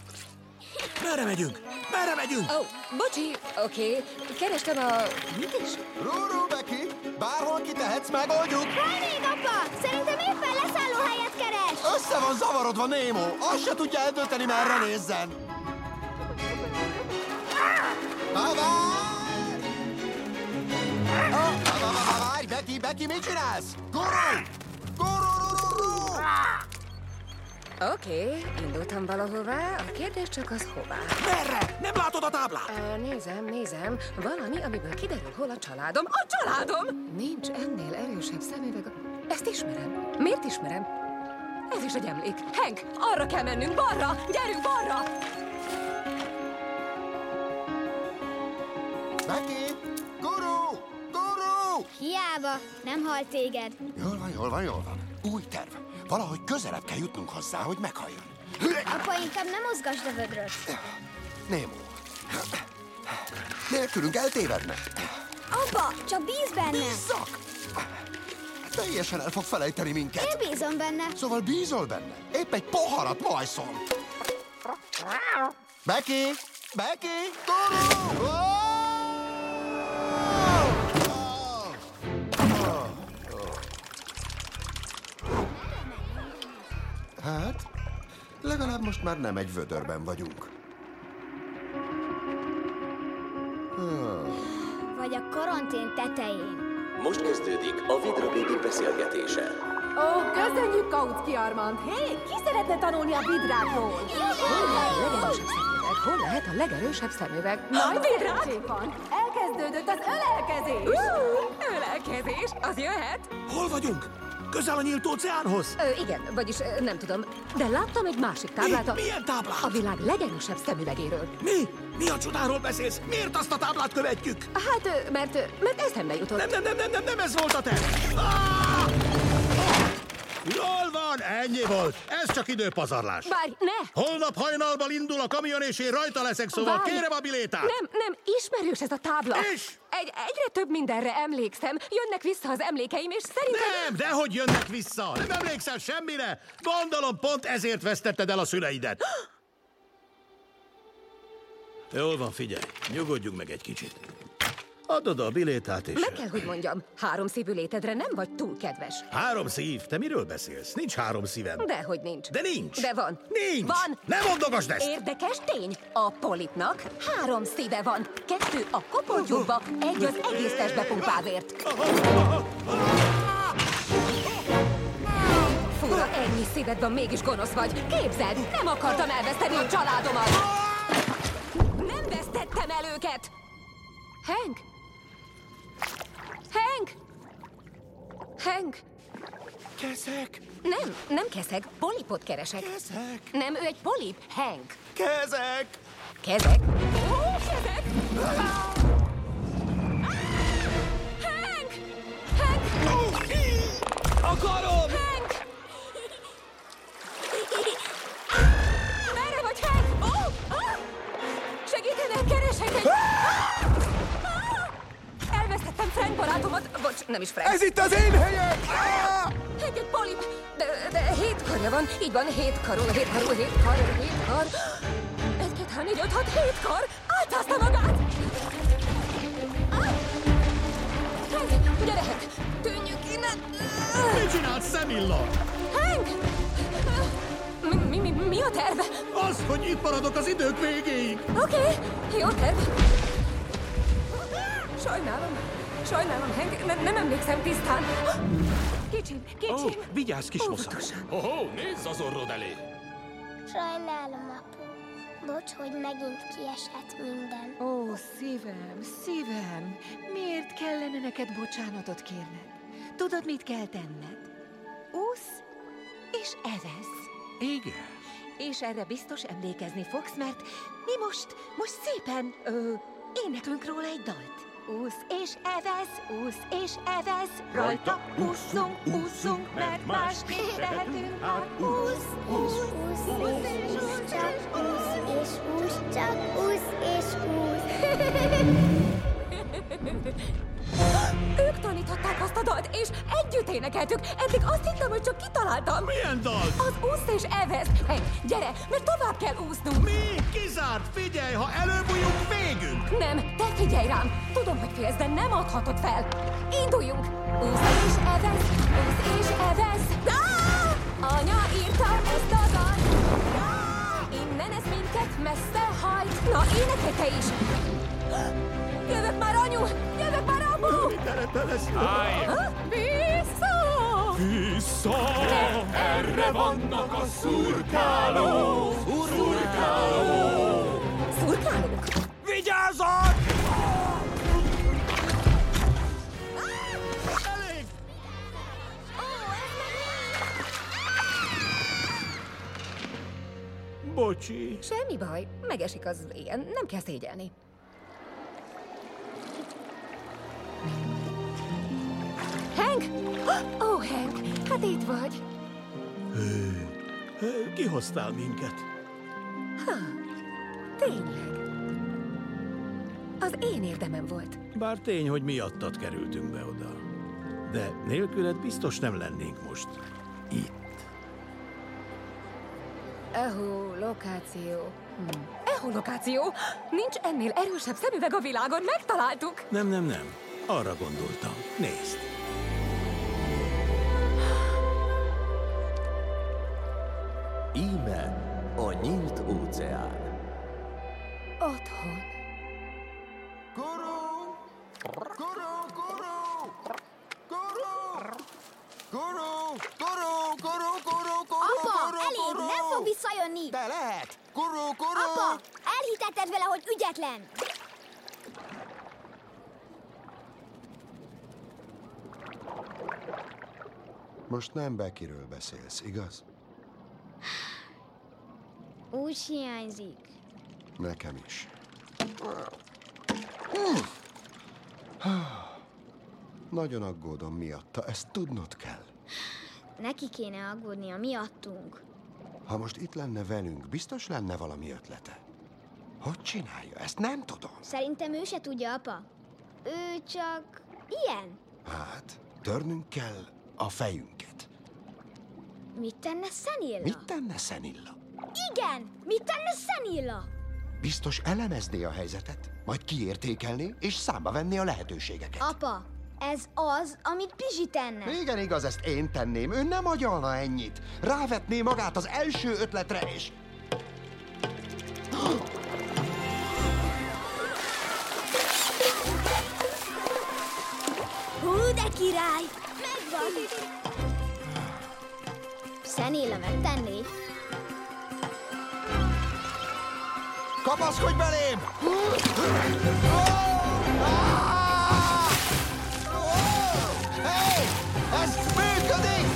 Merre megyünk? Merre megyünk? Ó, oh, bocsi, oké. Okay. Kerestem a... Mit is? Ruru, Becky! Bárhol kitehetsz, megoldjuk! Még, apa! Szerintem éppen leszállóhelyet keres! Össze van zavarodva Némo! Azt se tudja eldönteni, merre nézzen! Ha, várj! Ha, ha, ha, Várj, Becky, Becky, mit csinálsz? Guru! Guru! Oké, okay, indultam valahová, a kérdés csak az hová. Merre? Nem látod a táblát? Uh, nézem, nézem. Valami, amiből kiderül, hol a családom. A családom! Nincs ennél erősebb szemüveg. Ezt ismerem. Miért ismerem? Ez is egy emlék. Hank, arra kell mennünk, balra! Gyerünk balra! Becky! Guru! Guru! Hiába, nem halt téged. Jól van, jól van, jól van. Új terv. Valahogy közelebb kell jutnunk hozzá, hogy meghalljon. Apa, inkább nem mozgasd a vödröt. Némo. Nélkülünk eltévedne. Apa, csak bíz benne. Bízzak! Teljesen el fog felejteni minket. Én bízom benne. Szóval bízol benne? Épp egy poharat majszol. Becky! Becky! Doro! Hát, legalább most már nem egy vödörben vagyunk. Vagy a karantén tetején. Most kezdődik a Vidra Baby beszélgetése. Ó, köszönjük, Kautsky Armand! Hé, ki szeretne tanulni a vidrákról? Hol lehet a legerősebb szemüveg? Nagy vidrák? van! Elkezdődött az ölelkezés! Ölelkezés, az jöhet? Hol vagyunk? Közel a nyílt óceánhoz? Ö, igen, vagyis ö, nem tudom, de láttam egy másik táblát. a- Milyen táblát? A világ legerősebb szemüvegéről. Mi? Mi a csodáról beszélsz? Miért azt a táblát követjük? Hát, ö, mert, ö, mert eszembe jutott. Nem, nem, nem, nem, nem, nem ez volt a terv! Ah! Jól van, ennyi volt. Ez csak időpazarlás. Várj, ne! Holnap hajnalban indul a kamion, és én rajta leszek, szóval Várj! kérem a bilétát. Nem, nem, ismerős ez a tábla. És? Egy, egyre több mindenre emlékszem. Jönnek vissza az emlékeim, és szerintem... Nem, dehogy jönnek vissza. Nem emlékszel semmire? Gondolom pont ezért vesztetted el a szüleidet. Jól van, figyelj. Nyugodjunk meg egy kicsit. Add oda a bilétát, és... Meg kell, hogy mondjam, három szívű létedre nem vagy túl kedves. Három szív? Te miről beszélsz? Nincs három szívem. Dehogy nincs. De nincs. De van. Nincs. Van. Ne mondogasd ezt! Érdekes tény. A polipnak három szíve van. Kettő a kopoltyúkba, egy az egész testbe pumpálvért. Fura, ennyi szíved van, mégis gonosz vagy. Képzeld, nem akartam elveszteni a családomat. Nem vesztettem el őket. Hank? Hank? Hank? Keszek. Nem, nem keszeg, polipot keresek. Kezek. Nem, ő egy polip, Hank. Kezek. Kezek? Ó, kezek! Hank! Hank! Akarom! Hank! Barátomat. Bocs, nem is Frank. Ez itt az én helyem! Ah! Egy, egy polip. De, de hét karja van. Így van, hét karú, hét karú, hét kar, hét kar. Egy, két, három, négy, öt, hat, hét kar. Átázta magát. Ah! Hank, gyere, Hank. Tűnjünk innen. Mit csinálsz, Szemilla? Hank! Mi, mi, mi, mi a terve? Az, hogy itt maradok az idők végéig. Oké, okay, jó terv. Sajnálom. Sajnálom, Hank, ne, nem emlékszem tisztán. Kicsim, kicsim. Ó, vigyázz, kis. Óvatosan. Ho-ho, nézz az orrod elé. Sajnálom, apu. Bocs, hogy megint kiesett minden. Ó, szívem, szívem, miért kellene neked bocsánatot kérned? Tudod, mit kell tenned? Úsz és evesz. Igen. És erre biztos emlékezni fogsz, mert mi most, most szépen ö, éneklünk róla egy dalt. Úsz és evesz, úsz és evesz, rajta úszunk, úszunk, mert másképp tehetünk már. Úsz, Úsz, úsz, úsz, úsz, csak úsz, és úsz, csak úsz, és úsz. Ők tanították azt a dalt, és együtt énekeltük. Eddig azt hittem, hogy csak kitaláltam. Milyen dal? Az úsz és evesz. Hey, gyere, mert tovább kell úsznunk. Mi? Kizárt? Figyelj, ha előbújunk, végünk! Nem, te figyelj rám! Tudom, hogy félsz, de nem adhatod fel! Induljunk! Úsz és evesz, úsz és evesz! Ah! Anya írta ezt a dalt! Ah! Innen ez minket messze hajt! Na, énekelj te is! Jövök már, anyu! Jövök már, Állj! Ha? Vissza! Vissza! Erre vannak a szurkálók! Szurkálók! Szurkálunk? Vigyázzat! Elég! Bocsi. Semmi baj, megesik az ilyen, nem kell szégyelni. Hank! Ó, oh, Hank, hát itt vagy. Kihoztál minket. Ha, tényleg. Az én érdemem volt. Bár tény, hogy miattad kerültünk be oda. De nélküled biztos nem lennénk most itt. Echolokáció. Hm. Echolokáció? Nincs ennél erősebb szemüveg a világon, megtaláltuk! Nem, nem, nem. Arra gondoltam. Nézd. Most nem Beckyről beszélsz, igaz? Úgy hiányzik. Nekem is. Nagyon aggódom miatta, ezt tudnod kell. Neki kéne aggódnia miattunk. Ha most itt lenne velünk, biztos lenne valami ötlete. Hogy csinálja? Ezt nem tudom. Szerintem ő se tudja, apa. Ő csak ilyen. Hát, törnünk kell a fejünket. Mit tenne Szenilla? Mit tenne Szenilla? Igen, mit tenne Szenilla? Biztos elemezné a helyzetet, majd kiértékelné, és számba venné a lehetőségeket. Apa, ez az, amit Pizsi tenne. Igen, igaz, ezt én tenném. Ő nem agyalna ennyit. Rávetné magát az első ötletre, és... Hú, de király! Megvan! Szenilla megtenné? Kapaszkodj belém! Hey! Ez működik!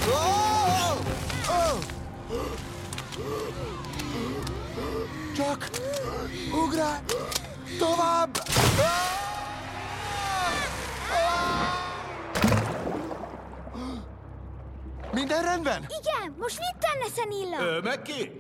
Csak ugrálj tovább! Minden rendben? Igen, most mit tenne Szenilla? Ö, meg ki?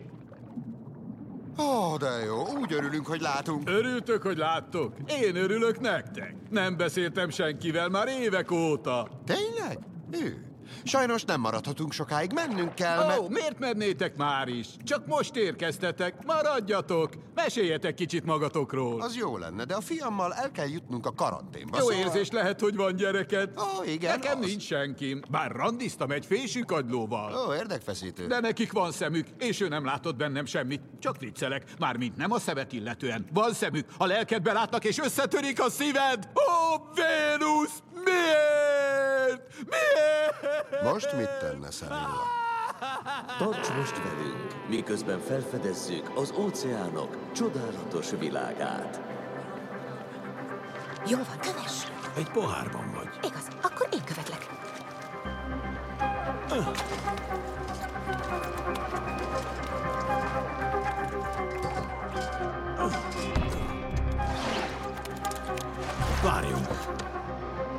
Ó, de jó, úgy örülünk, hogy látunk. Örültök, hogy láttok? Én örülök nektek. Nem beszéltem senkivel már évek óta. Tényleg? Ő? Sajnos nem maradhatunk sokáig, mennünk kell, Ó, mert... miért mennétek már is? Csak most érkeztetek, maradjatok, meséljetek kicsit magatokról. Az jó lenne, de a fiammal el kell jutnunk a karanténba. Jó szóval- érzés lehet, hogy van gyereked. Ó, igen, Nekem az. nincs senkim, bár randiztam egy fésű kagylóval. Ó, érdekfeszítő. De nekik van szemük, és ő nem látott bennem semmit. Csak viccelek, mármint nem a szemet illetően. Van szemük, a lelkedbe látnak, és összetörik a szíved. Ó, Vénusz, miért? Most mit tenne Szenilla? Tarts most velünk, miközben felfedezzük az óceánok csodálatos világát. Jól van, kövess! Egy pohárban vagy. Igaz, akkor én követlek. Várjunk.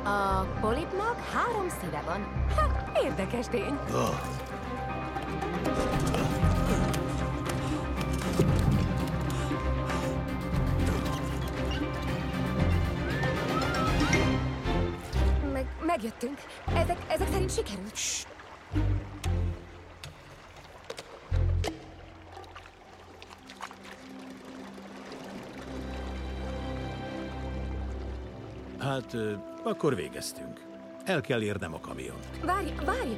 A polipnak három szíve van. Ha, érdekes tény. Oh. Meg, megjöttünk. Ezek, ezek szerint sikerült. Hát, akkor végeztünk. El kell érnem a kamiont. Várj, várj!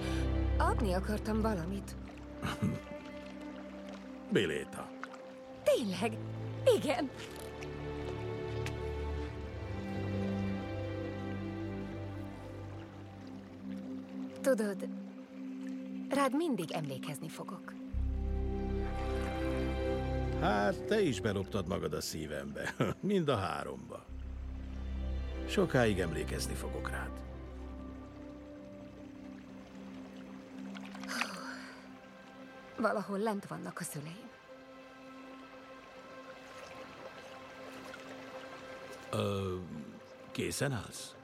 Adni akartam valamit. Biléta. Tényleg? Igen. Tudod, rád mindig emlékezni fogok. Hát, te is beloptad magad a szívembe. Mind a háromba. Sokáig emlékezni fogok rád. Valahol lent vannak a szüleim. Ö, készen állsz?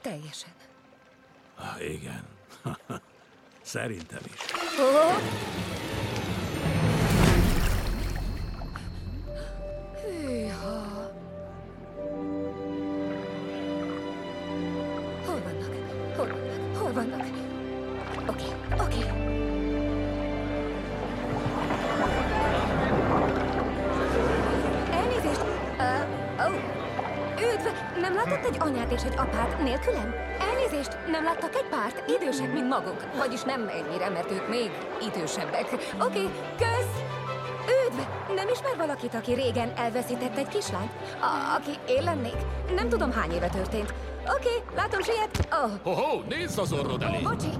Teljesen. Ah, igen. Szerintem is. Oh! És egy apát nélkülem? Elnézést, nem láttak egy párt? Idősebb, mint maguk. Vagyis nem ennyire, mert ők még idősebbek. Oké, okay, kösz! Üdv! Nem ismer valakit, aki régen elveszített egy kislányt? A- aki én lennék? Nem tudom, hány éve történt. Oké, okay, látom, siet. Oh, Ho-ho, nézd az orrod elé! bocsi.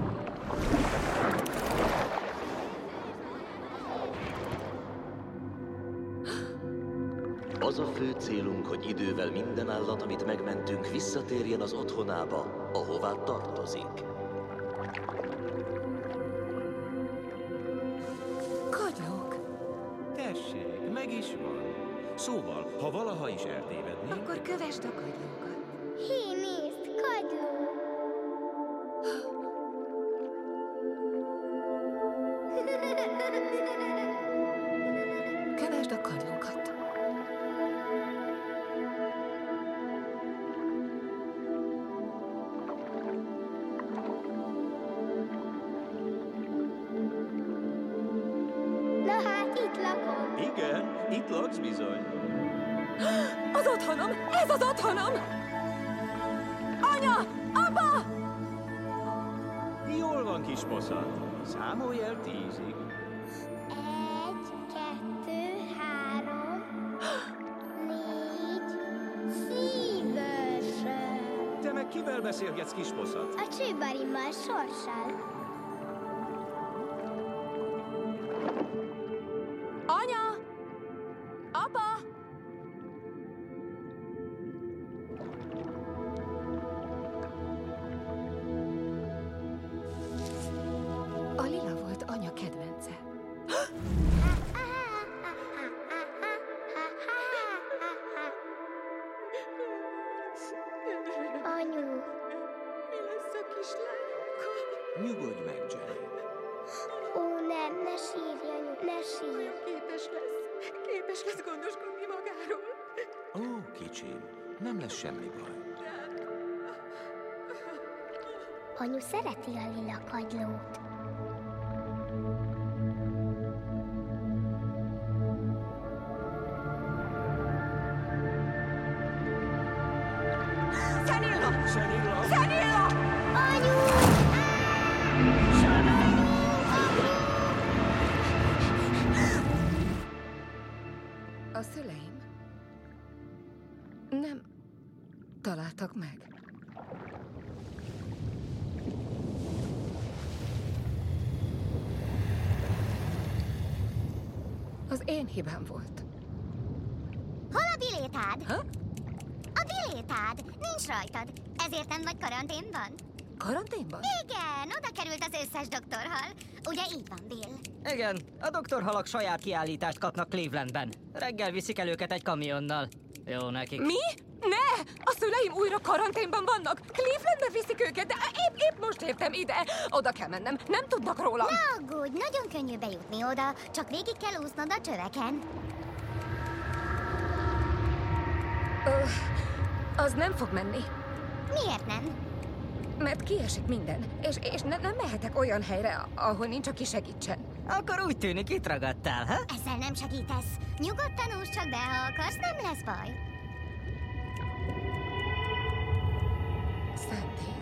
Az a fő célunk, hogy idővel minden állat, amit megmentünk, visszatérjen az otthonába, ahová tartozik. Kagylók. Tessék, meg is van. Szóval, ha valaha is eltévednénk... Akkor kövesd a kagylókat. Ez az otthonom! Anya! Apa! Jól van, kis moszat. Számolj el tízig. Egy, kettő, három, négy, szívösöm. Te meg kivel beszélgetsz, kis moszat? A csőbarimmal sorssal. Én hibám volt. Hol a bilétád? Ha? A bilétád. Nincs rajtad. Ezért nem vagy karanténban? Karanténban? Igen, oda került az összes doktorhal. Ugye így van, Bill? Igen, a doktorhalak saját kiállítást kapnak Clevelandben. Reggel viszik el őket egy kamionnal. Jó nekik. Mi? A szüleim újra karanténban vannak! Clevelandbe viszik őket, de épp, épp most értem ide! Oda kell mennem, nem tudnak rólam! Ne aggódj, nagyon könnyű bejutni oda, csak végig kell úsznod a csöveken. Ö, az nem fog menni, Miért nem? mert kiesik minden, és, és ne, nem mehetek olyan helyre, ahol nincs, aki segítsen. Akkor úgy tűnik, itt ragadtál, ha? Ezzel nem segítesz. Nyugodtan úsz csak be, ha akarsz, nem lesz baj. Szentély.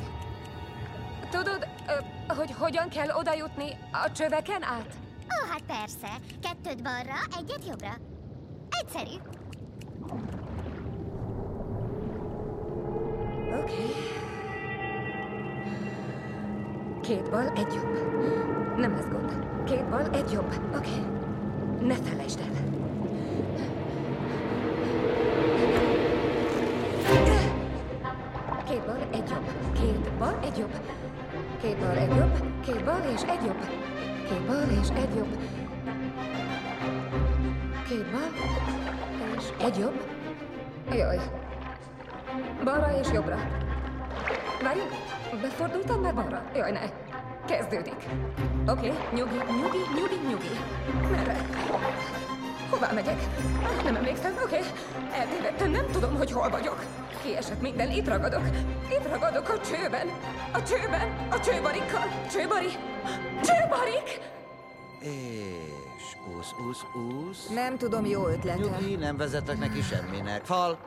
Tudod, hogy hogyan kell oda jutni a csöveken át? Ó, hát persze. Kettőt balra, egyet jobbra. Egyszerű. Oké. Okay. Két bal, egy jobb. Nem lesz gond. Két bal, egy jobb. Oké. Okay. Ne felejtsd el. Egy jobb. Két bal, egy jobb. Két bal és egy jobb. Két bal és egy jobb. Két bal és egy jobb. Jaj. Balra és jobbra. Várjunk, befordultam már balra? Jaj, ne. Kezdődik. Oké, okay, nyugi, nyugi, nyugi, nyugi. Merre? Hová megyek? Nem emlékszem, oké. Okay. Eltévedtem, nem tudom, hogy hol vagyok. Kiesett minden, itt ragadok. Itt ragadok a csőben. A csőben, a csőbarikkal. Csőbari, csőbarik! És úsz, úsz, úsz. Nem tudom, jó ötlete. Nyugi, nem vezetek neki semminek. Fal!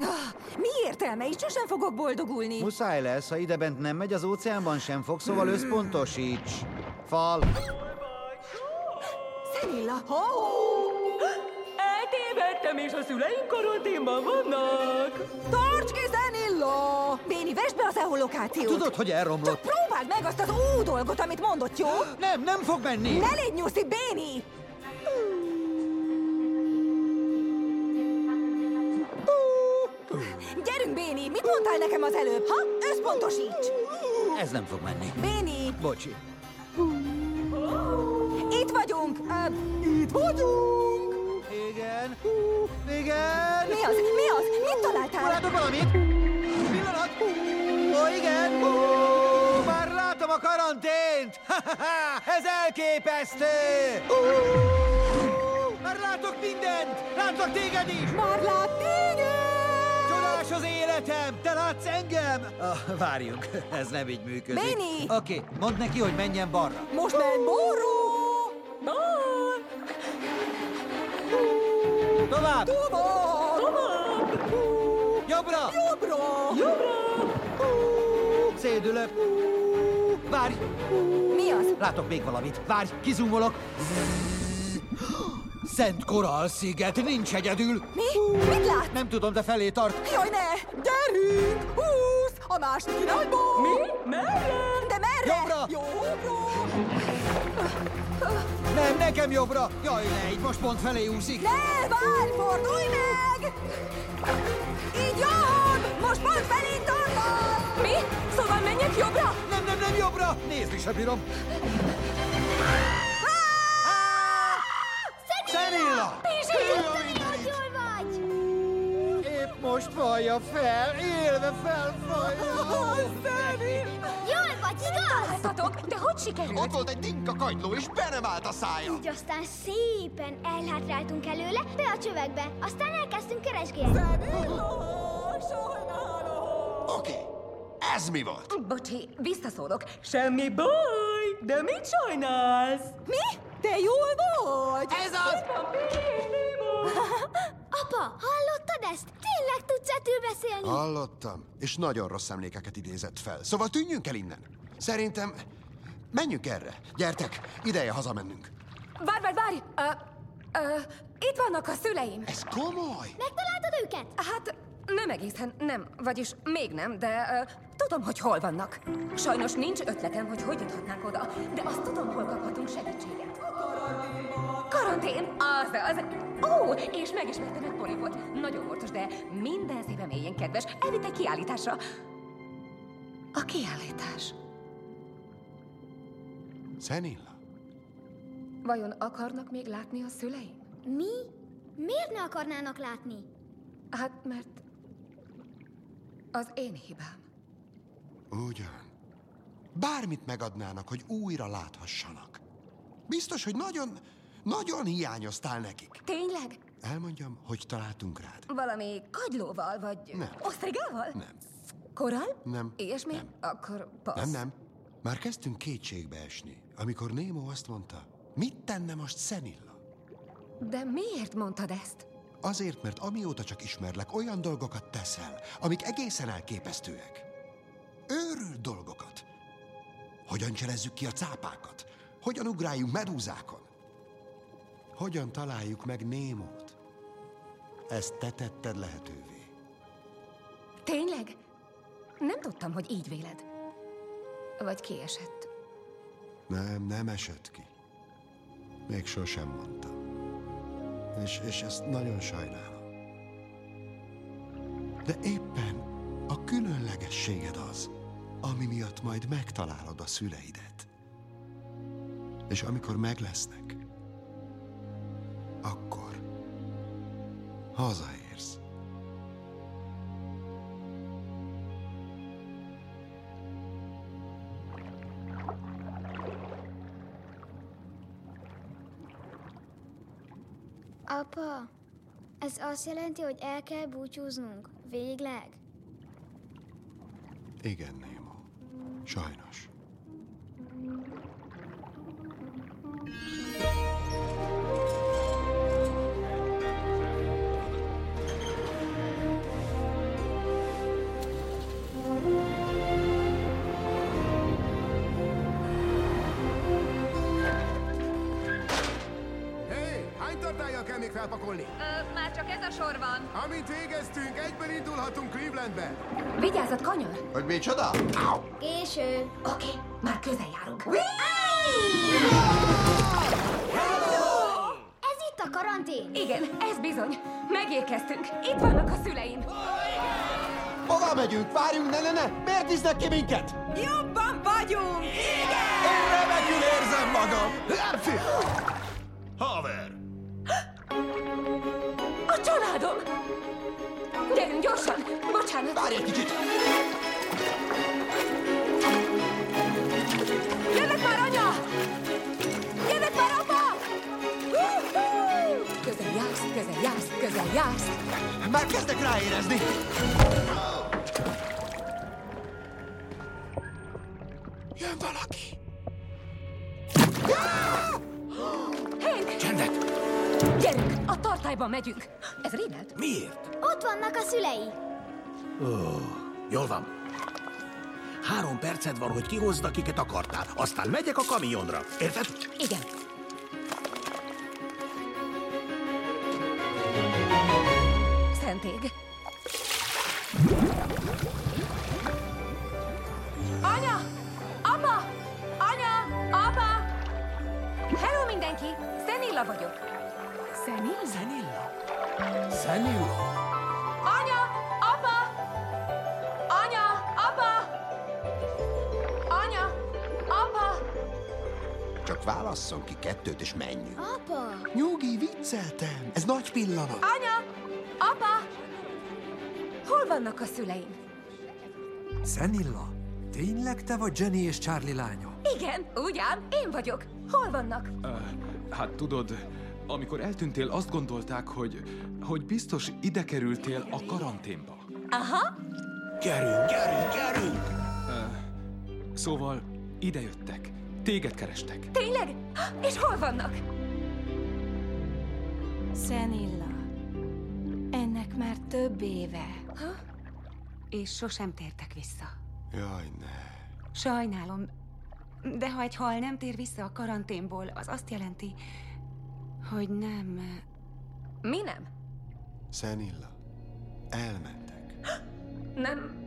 Ah, Mi értelme? Így sosem fogok boldogulni. Muszáj lesz, ha idebent nem megy, az óceánban sem fog, szóval összpontosíts. Fal. Szenilla! Ho! Eltévedtem, és a szüleim karanténban vannak. Tarts ki, Szenilla! Béni, vesd be az echolokációt! Tudod, hogy elromlott. Csak próbáld meg azt az ó dolgot, amit mondott, jó? Nem, nem fog menni! Ne légy nyuszi, Béni! Gyerünk, Béni! Mit mondtál nekem az előbb, ha? Összpontosíts! Ez nem fog menni. Béni! Bocsi. Itt vagyunk! Uh, itt vagyunk! Igen. Igen. Mi az? Mi az? Mit találtál? Látok valamit? Pillanat. Ó, igen. Ó, már látom a karantént. Ez elképesztő. Ó, már látok mindent. Látok téged is. Már lát téged! Csodás az életem. Te látsz engem? Ah, várjunk, ez nem így működik. Béni! Oké, mondd neki, hogy menjen balra. Most menj balra! Tovább! Tovább! Jobbra! Jobbra! Jobbra! Szédülök. Várj! Mi az? Látok még valamit. Várj, kizumolok. Szent Korall sziget, nincs egyedül. Mi? Mit lát? Nem tudom, de felé tart. Jaj, ne! Gyerünk! Húsz! A másik irányba! Mi? Merre? De merre? Jobbra! Jobbra! Nem, nekem jobbra. Jaj, ne, így most pont felé úszik. Ne, várj, fordulj meg! Így jobb! Most pont felé tartasz! Mi? Szóval menjek jobbra? Nem, nem, nem jobbra. Nézni sem bírom. Szenilla! Most vallja fel, élve felfalja. Jól vagy, igaz? Láthatok, de hogy sikerült? Ott volt egy dinka kagyló, és be nem állt a szája. Így aztán szépen elhátráltunk előle, be a csövekbe, aztán elkezdtünk keresgélni. Oké, ez mi volt? Bocsi, visszaszólok. Semmi baj, de mit sajnálsz? Mi? Te jól vagy? Ez az! Apa, hallottad ezt? Tényleg tudsz ettől beszélni? Hallottam, és nagyon rossz emlékeket idézett fel. Szóval tűnjünk el innen. Szerintem menjünk erre. Gyertek, ideje hazamennünk. Várj, várj, várj! Uh, uh, itt vannak a szüleim. Ez komoly? Megtaláltad őket? Hát, nem egészen, nem. Vagyis még nem, de uh, tudom, hogy hol vannak. Sajnos nincs ötletem, hogy hogy juthatnánk oda, de azt tudom, hol kaphatunk segítséget. Karantén! Az, az. Ó, és megismertem egy polipot. Nagyon voltos, de minden szíve mélyen kedves. Elvitt egy kiállításra. A kiállítás. Szenilla? Vajon akarnak még látni a szüleim? Mi? Miért ne akarnának látni? Hát, mert az én hibám. Ugyan. Bármit megadnának, hogy újra láthassanak. Biztos, hogy nagyon, nagyon hiányoztál nekik. Tényleg? Elmondjam, hogy találtunk rád. Valami kagylóval, vagy Nem. osztrigával? Nem. Korral? Nem. Ilyesmi? Nem. Akkor passz. Nem, nem. Már kezdtünk kétségbe esni, amikor Némo azt mondta, mit tenne most Szenilla? De miért mondtad ezt? Azért, mert amióta csak ismerlek, olyan dolgokat teszel, amik egészen elképesztőek. Őrült dolgokat. Hogyan cselezzük ki a cápákat? Hogyan ugráljunk medúzákon? Hogyan találjuk meg Némót? Ezt te tetted lehetővé. Tényleg? Nem tudtam, hogy így véled. Vagy kiesett. Nem, nem esett ki. Még sosem mondtam. És, és ezt nagyon sajnálom. De éppen a különlegességed az, ami miatt majd megtalálod a szüleidet. És amikor meglesznek, akkor hazaérsz. Apa, ez azt jelenti, hogy el kell búcsúznunk. Végleg? Igen, Némo. Sajnos. Felpakolni? Ö, már csak ez a sor van. Amint végeztünk, egyből indulhatunk Clevelandbe. Vigyázzat, kanyar! Hogy micsoda? Késő. Oké, már közel járunk. Ez itt a karantén. Igen, ez bizony. Megérkeztünk. Itt vannak a szüleim. Hova megyünk? Várjunk, ne, ne, ne! Miért visznek ki minket? Jobban vagyunk! Igen! Én remekül érzem magam! Lepfi! Bocsánat! Várj egy kicsit! Jönnek már, anya! Jönnek már, apa! Közel jársz, közel jársz, közel jársz! Már kezdek ráérezni! Jön valaki! Hank! Csendet! Gyerünk! A tartályban megyünk! Ez Rinald? Miért? Ott vannak a szülei. Ó, jól van. Három perced van, hogy kihozd, akiket akartál. Aztán megyek a kamionra. Érted? Igen. Szentég. Anya! Apa! Anya! Apa! Hello mindenki! Szenilla vagyok. Szenilla? Szenilla? Szenilla? Csak válasszon ki kettőt, és menjünk. Apa! Nyugi, vicceltem. Ez nagy pillanat. Anya! Apa! Hol vannak a szüleim? Szenilla, tényleg te vagy Jenny és Charlie lánya? Igen, ugyan, én vagyok. Hol vannak? Uh, hát tudod, amikor eltűntél, azt gondolták, hogy, hogy biztos ide kerültél a karanténba. Aha, Gyerünk, gyerünk, gyerünk! Uh, szóval ide jöttek. Téged kerestek. tényleg? És hol vannak? Szenilla. Ennek már több éve. Ha? És sosem tértek vissza. Jaj, ne. Sajnálom, de ha egy hal nem tér vissza a karanténból, az azt jelenti, hogy nem... Mi nem? Szenilla. Elmentek. Nem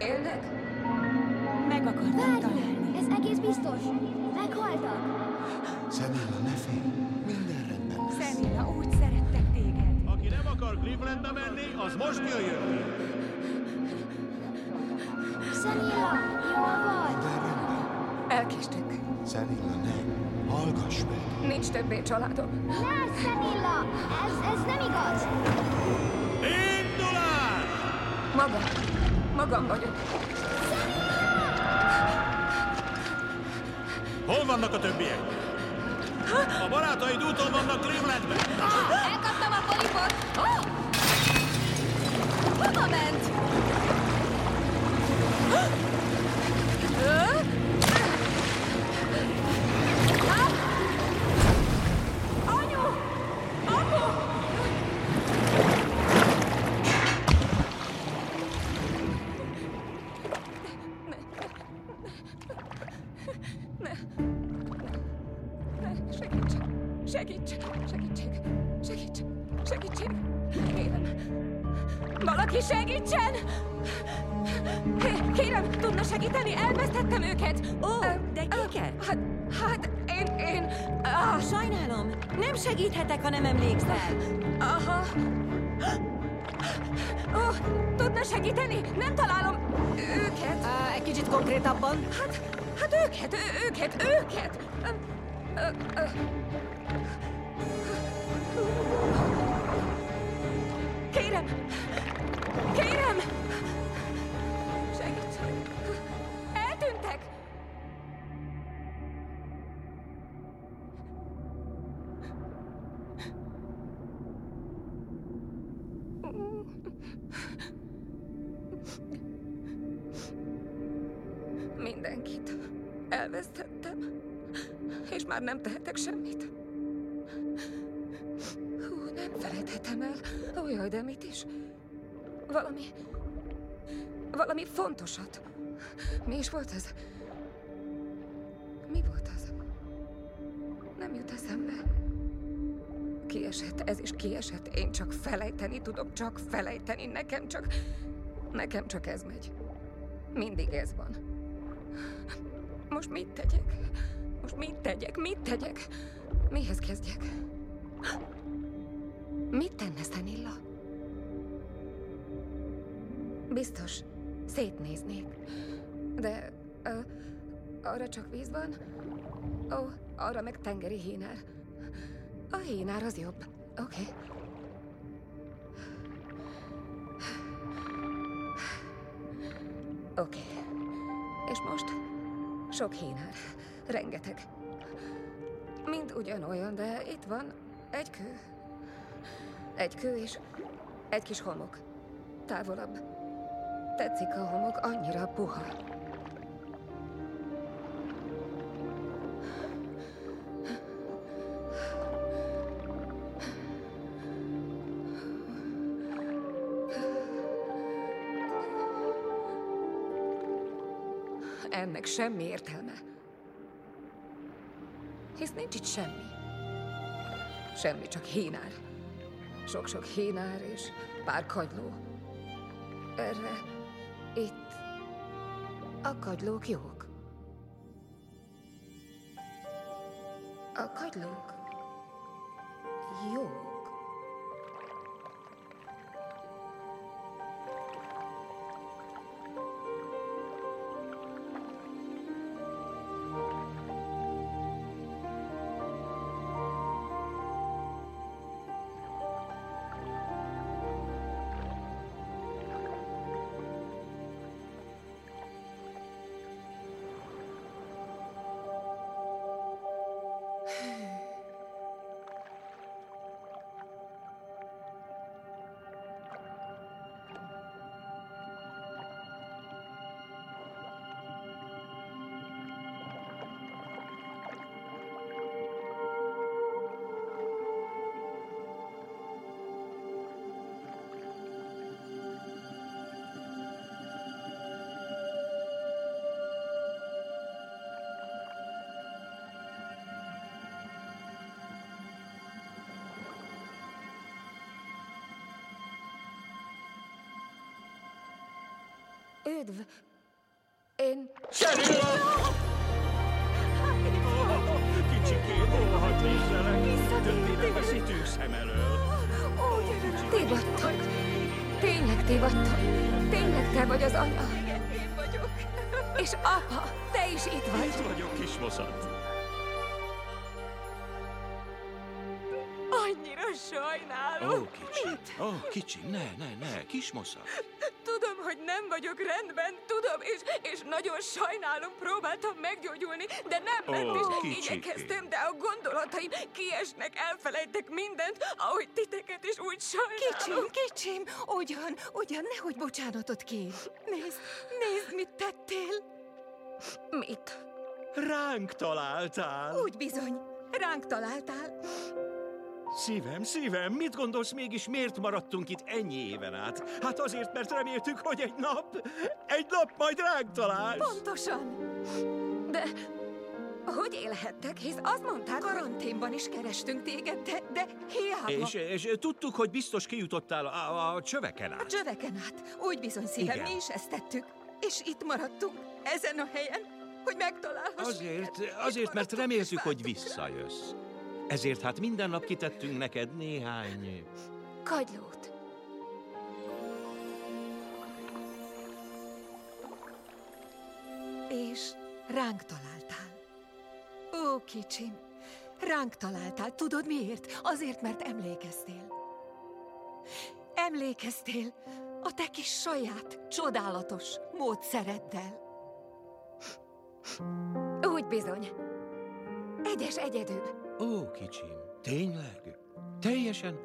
élnek? Meg akartam találni. Ez egész biztos. Meghaltak. Szenilla, ne félj. Minden rendben lesz. Szenilla, úgy szerettek téged. Aki nem akar Clevelandbe menni, az most jöjjön. Szenilla, jól vagy? Elkéstünk. Szenilla, ne. Hallgass meg. Nincs többé családom. Ne, Szenilla! Ez, ez nem igaz. Indulás! Magam. Magam vagyok. Hol vannak a többiek? A barátaid úton vannak Clevelandbe. Elkaptam a polipot! Oh! Hova ment? Elvesztettem, és már nem tehetek semmit. Hú, nem felejthetem el. Ó, jaj, de mit is? Valami... Valami fontosat. Mi is volt ez? Mi volt az? Nem jut eszembe. kiesett, ez is kiesett. Én csak felejteni tudok, csak felejteni. Nekem csak... Nekem csak ez megy. Mindig ez van. Most mit tegyek? Most mit tegyek? Mit tegyek? Mihez kezdjek? Mit tenne Szenilla? Biztos, szétnéznék. De ö, arra csak víz van? Ó, arra meg tengeri hínár. A hínár az jobb. Oké. Okay. Oké. Okay. És most? Sok hínár. Rengeteg. Mind ugyanolyan, de itt van egy kő. Egy kő és egy kis homok. Távolabb. Tetszik a homok, annyira puha. Semmi értelme. Hisz nincs itt semmi. Semmi, csak hínár. Sok-sok hínár és pár kagyló. Erre itt a kagylók jók. A kagylók Üdv! Én... Cserilla! Kicsikém, ó, hadd nézzelek! Többé veszítünk szem elől. Tévedtem. Tényleg tévedtem. Tényleg te vagy az anya. Én vagyok. És apa, te is itt vagy. Itt vagyok, kis moszat. Annyira sajnálom. Ó, kicsi. Ó, kicsi, ne, ne, ne, kis moszat. Tudom, hogy nem vagyok rendben, tudom, és, és nagyon sajnálom, próbáltam meggyógyulni, de nem Ó, ment, és igyekeztem, de a gondolataim kiesnek, elfelejtek mindent, ahogy titeket is úgy sajnálom. Kicsim, kicsim, ugyan, ugyan, nehogy bocsánatot kér. Nézd, nézd, mit tettél. Mit? Ránk találtál. Úgy bizony, ránk találtál. Szívem, szívem, mit gondolsz mégis, miért maradtunk itt ennyi éven át? Hát azért, mert reméltük, hogy egy nap, egy nap majd ránk találsz. Pontosan. De hogy élhettek, hisz azt mondták, karanténban is kerestünk téged, de, de hiába. És, és tudtuk, hogy biztos kijutottál a, a csöveken A át. csöveken át. Úgy bizony szívem, Igen. mi is ezt tettük. És itt maradtunk, ezen a helyen, hogy megtalálhassuk. Azért, azért, mert reméltük, hogy visszajössz. Ezért hát minden nap kitettünk neked néhány... Kagylót. És ránk találtál. Ó, kicsim, ránk találtál. Tudod miért? Azért, mert emlékeztél. Emlékeztél a te kis saját, csodálatos módszereddel. Úgy bizony. Egyes egyedül. Ó, kicsim, tényleg? Teljesen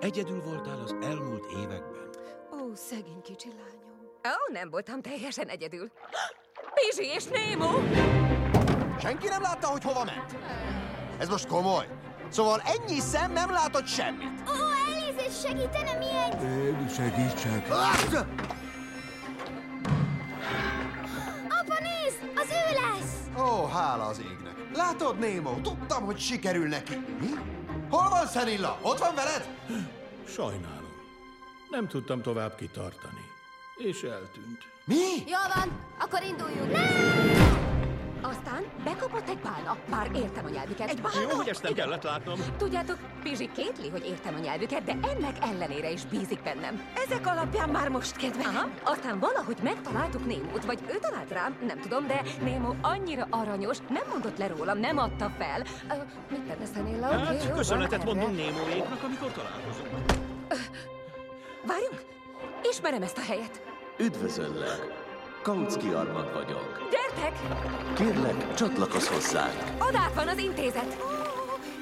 egyedül voltál az elmúlt években? Ó, szegény kicsi lányom. Ó, nem voltam teljesen egyedül. Pizsi és Némo! Senki nem látta, hogy hova ment? Ez most komoly? Szóval ennyi szem nem látott semmit. Ó, elnézést, segítene mi egy... Én segítsek. Apa, hála az égnek. Látod, Némo? Tudtam, hogy sikerül neki. Mi? Hol van Szenilla? Ott van veled? Sajnálom. Nem tudtam tovább kitartani. És eltűnt. Mi? Jó van, akkor induljunk. Aztán bekapott egy bálna. Már értem a nyelvüket. Egy bálna? Jó, hogy ezt nem kellett látnom. Tudjátok, Pizsi kétli, hogy értem a nyelvüket, de ennek ellenére is bízik bennem. Ezek alapján már most kedvelem. Aha. Aztán valahogy megtaláltuk Némót, vagy ő talált rám, nem tudom, de Némó annyira aranyos, nem mondott le rólam, nem adta fel. Uh, mit tenne Szenilla? Hát, Oké, jó köszönetet mondunk Némóéknak, amikor találkozunk. Várjunk! Ismerem ezt a helyet. Üdvözöllek! Kautsky Armand vagyok. Gyertek! Kérlek, csatlakozz hozzánk. Odát van az intézet. Ó,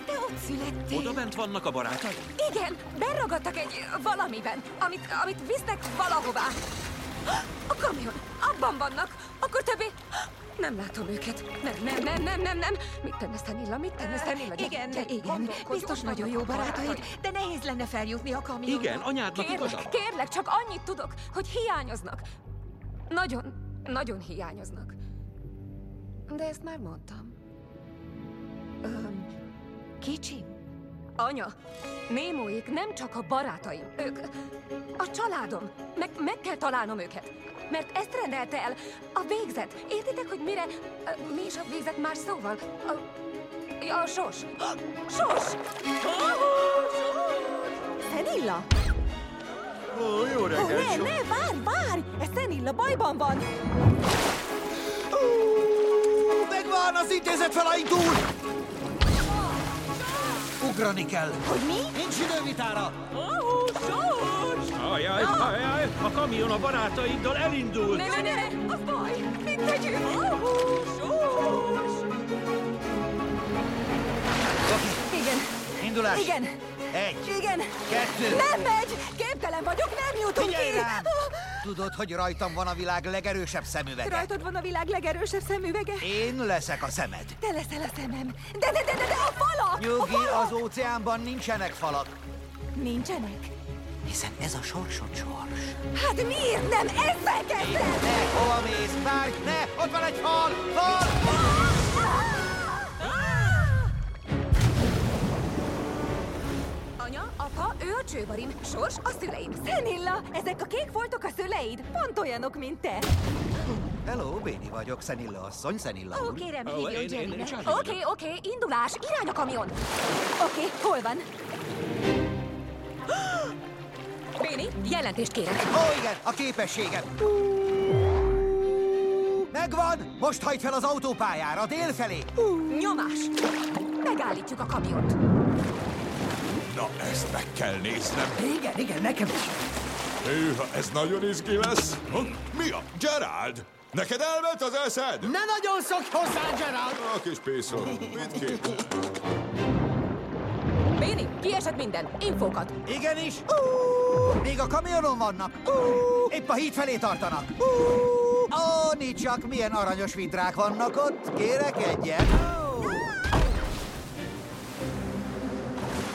Te ott születtél. Oda bent vannak a barátai? Igen, beragadtak egy valamiben, amit, amit visznek valahová. A kamion, abban vannak, akkor többé... Nem látom őket. Nem, nem, nem, nem, nem, nem. Mit tenne Szenilla, mit tenne Szenilla? Gyere, Igen, gyere, igen, biztos nagyon jó barátaid, de nehéz lenne feljutni a kamionra. Igen, anyádnak Kérlek, igaza. kérlek, csak annyit tudok, hogy hiányoznak. Nagyon, nagyon hiányoznak. De ezt már mondtam. Öm, kicsim. Anya, Némóik nem csak a barátaim, ők a családom. Meg, meg kell találnom őket. Mert ezt rendelte el a végzet. Értitek, hogy mire... Mi is a végzet más szóval? A, a sors. Sors! Szenilla? Ó, jó Ó, reggel, ne, so- ne, várj, várj! Ez Szenilla bajban van! Megvan, az intézet felindul! Ugrani kell. Hogy mi? Nincs idővitára. Ó, sors! Ajaj, ajaj, a kamion a barátaiddal elindult. Ne, ne, ne, az baj! Mit tegyünk? Ó, sors! Igen. Indulás. Igen. Egy. Igen. Kettő. Nem megy! Képtelen vagyok, nem jutunk Figyelj ki! rám! Tudod, hogy rajtam van a világ legerősebb szemüvege? Rajtad van a világ legerősebb szemüvege? Én leszek a szemed. Te leszel a szemem. De, de, de, de, de a falak! Nyugi, a falak! az óceánban nincsenek falak. Nincsenek? Hiszen ez a sorsod sors. Hát miért nem ezzel kezdted? Ne, hova mész? Várj, ne! Ott van egy fal! Fal! Anya, csőbarim, Sors a szüleim. Szenilla, ezek a kék foltok a szüleid? Pont olyanok, mint te. Hello, Béni vagyok, Szenilla asszony, Szenilla Ó, úr. kérem, Ó, hívjon én- én- én Jennynek. Charlie Oké, vagyok. oké, indulás, irány a kamion. Oké, hol van? Béni, jelentést kérek. Ó, igen, a képességem. Megvan! Most hajt fel az autópályára, dél felé. Nyomás. Megállítjuk a kamiont. Na, ezt meg kell néznem. Igen, igen, nekem is. Hűha, ez nagyon izgi lesz. Ha? Mi a? Gerald? Neked elment az eszed? Ne nagyon szokj hozzá, Gerald! A kis pészor. Mit kér? Béni, kiesett minden. Infókat. Igenis. Még a kamionon vannak. Épp a híd felé tartanak. Ó, nincs csak milyen aranyos vidrák vannak ott. Kérek egyet.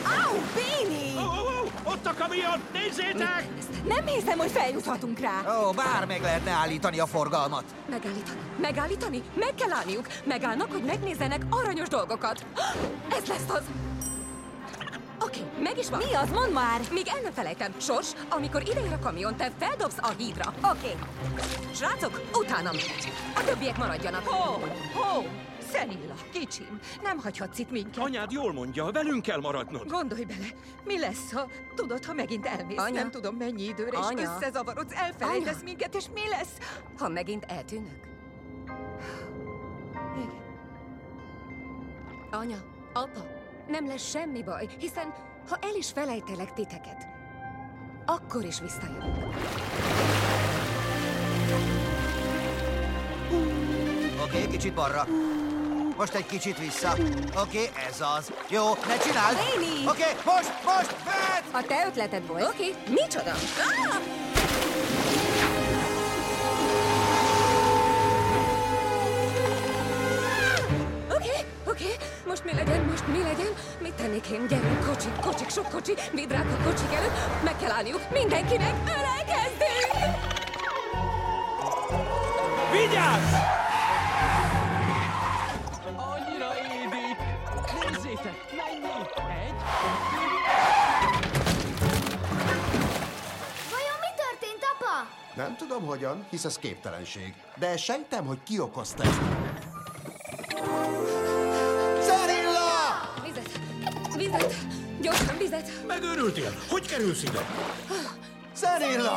Áú, Béni! Ó, ó, ó, ott a kamion, nézzétek! Nem hiszem, hogy feljuthatunk rá. Ó, bár meg lehetne állítani a forgalmat. Megállítani? Megállítani? Meg kell állniuk. Megállnak, hogy megnézzenek aranyos dolgokat. Ez lesz az. Oké, meg is van. Mi az? Mondd már! Még el nem felejtem. Sors, amikor ideér a kamion, te feldobsz a hídra. Oké. Srácok, utánam. A többiek maradjanak. Hó, hó, Szenilla, kicsim, nem hagyhatsz itt minket. Anyád jól mondja, velünk kell maradnod. Gondolj bele, mi lesz, ha tudod, ha megint elmész? Anya. Nem tudom mennyi időre, és Anya. összezavarodsz, elfelejtesz Anya. minket, és mi lesz? Ha megint eltűnök. Igen. Anya, apa, nem lesz semmi baj, hiszen ha el is felejtelek titeket, akkor is visszajövök. Oké, kicsit balra. Most egy kicsit vissza. Oké, ez az. Jó, ne csináld! Léni! Oké, most, most, vedd! A te ötleted volt. Oké, micsoda? Ah! Oké, oké, most mi legyen, most mi legyen? Mit tennék én? Gyerünk, kocsik, kocsik, sok kocsi, vidrák a kocsik előtt, meg kell állniuk, mindenkinek ölelkezdünk! Vigyázz! Nem tudom hogyan, hisz ez képtelenség. De sejtem, hogy ki okozta ezt. Szerilla! Vizet! Vizet! Gyorsan vizet! Megőrültél? Hogy kerülsz ide? Szerilla!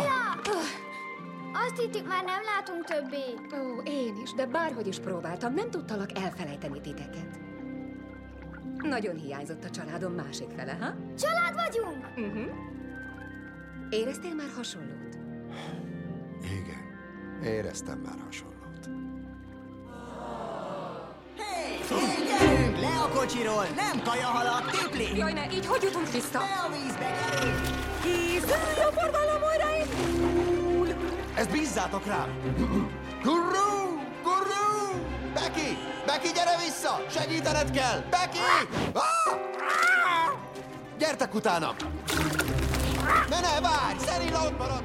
Azt hittük, már nem látunk többé. Ó, én is, de bárhogy is próbáltam, nem tudtalak elfelejteni titeket. Nagyon hiányzott a családom másik fele, ha? Család vagyunk! Uh-huh. Éreztél már hasonlót? Igen, éreztem már hasonlót. Gyerünk le a kocsiról! Nem kajahalak, tipli! Jaj, ne, így hogy jutunk vissza? Be a vízbe, gyerünk! A forgalom, újra indul! Ezt bízzátok rám! Gurú! Gurú! Becky! Becky, gyere vissza! Segítened kell! Becky! Ah! Gyertek utána! Ne, ne, várj! Szerilla ott marad!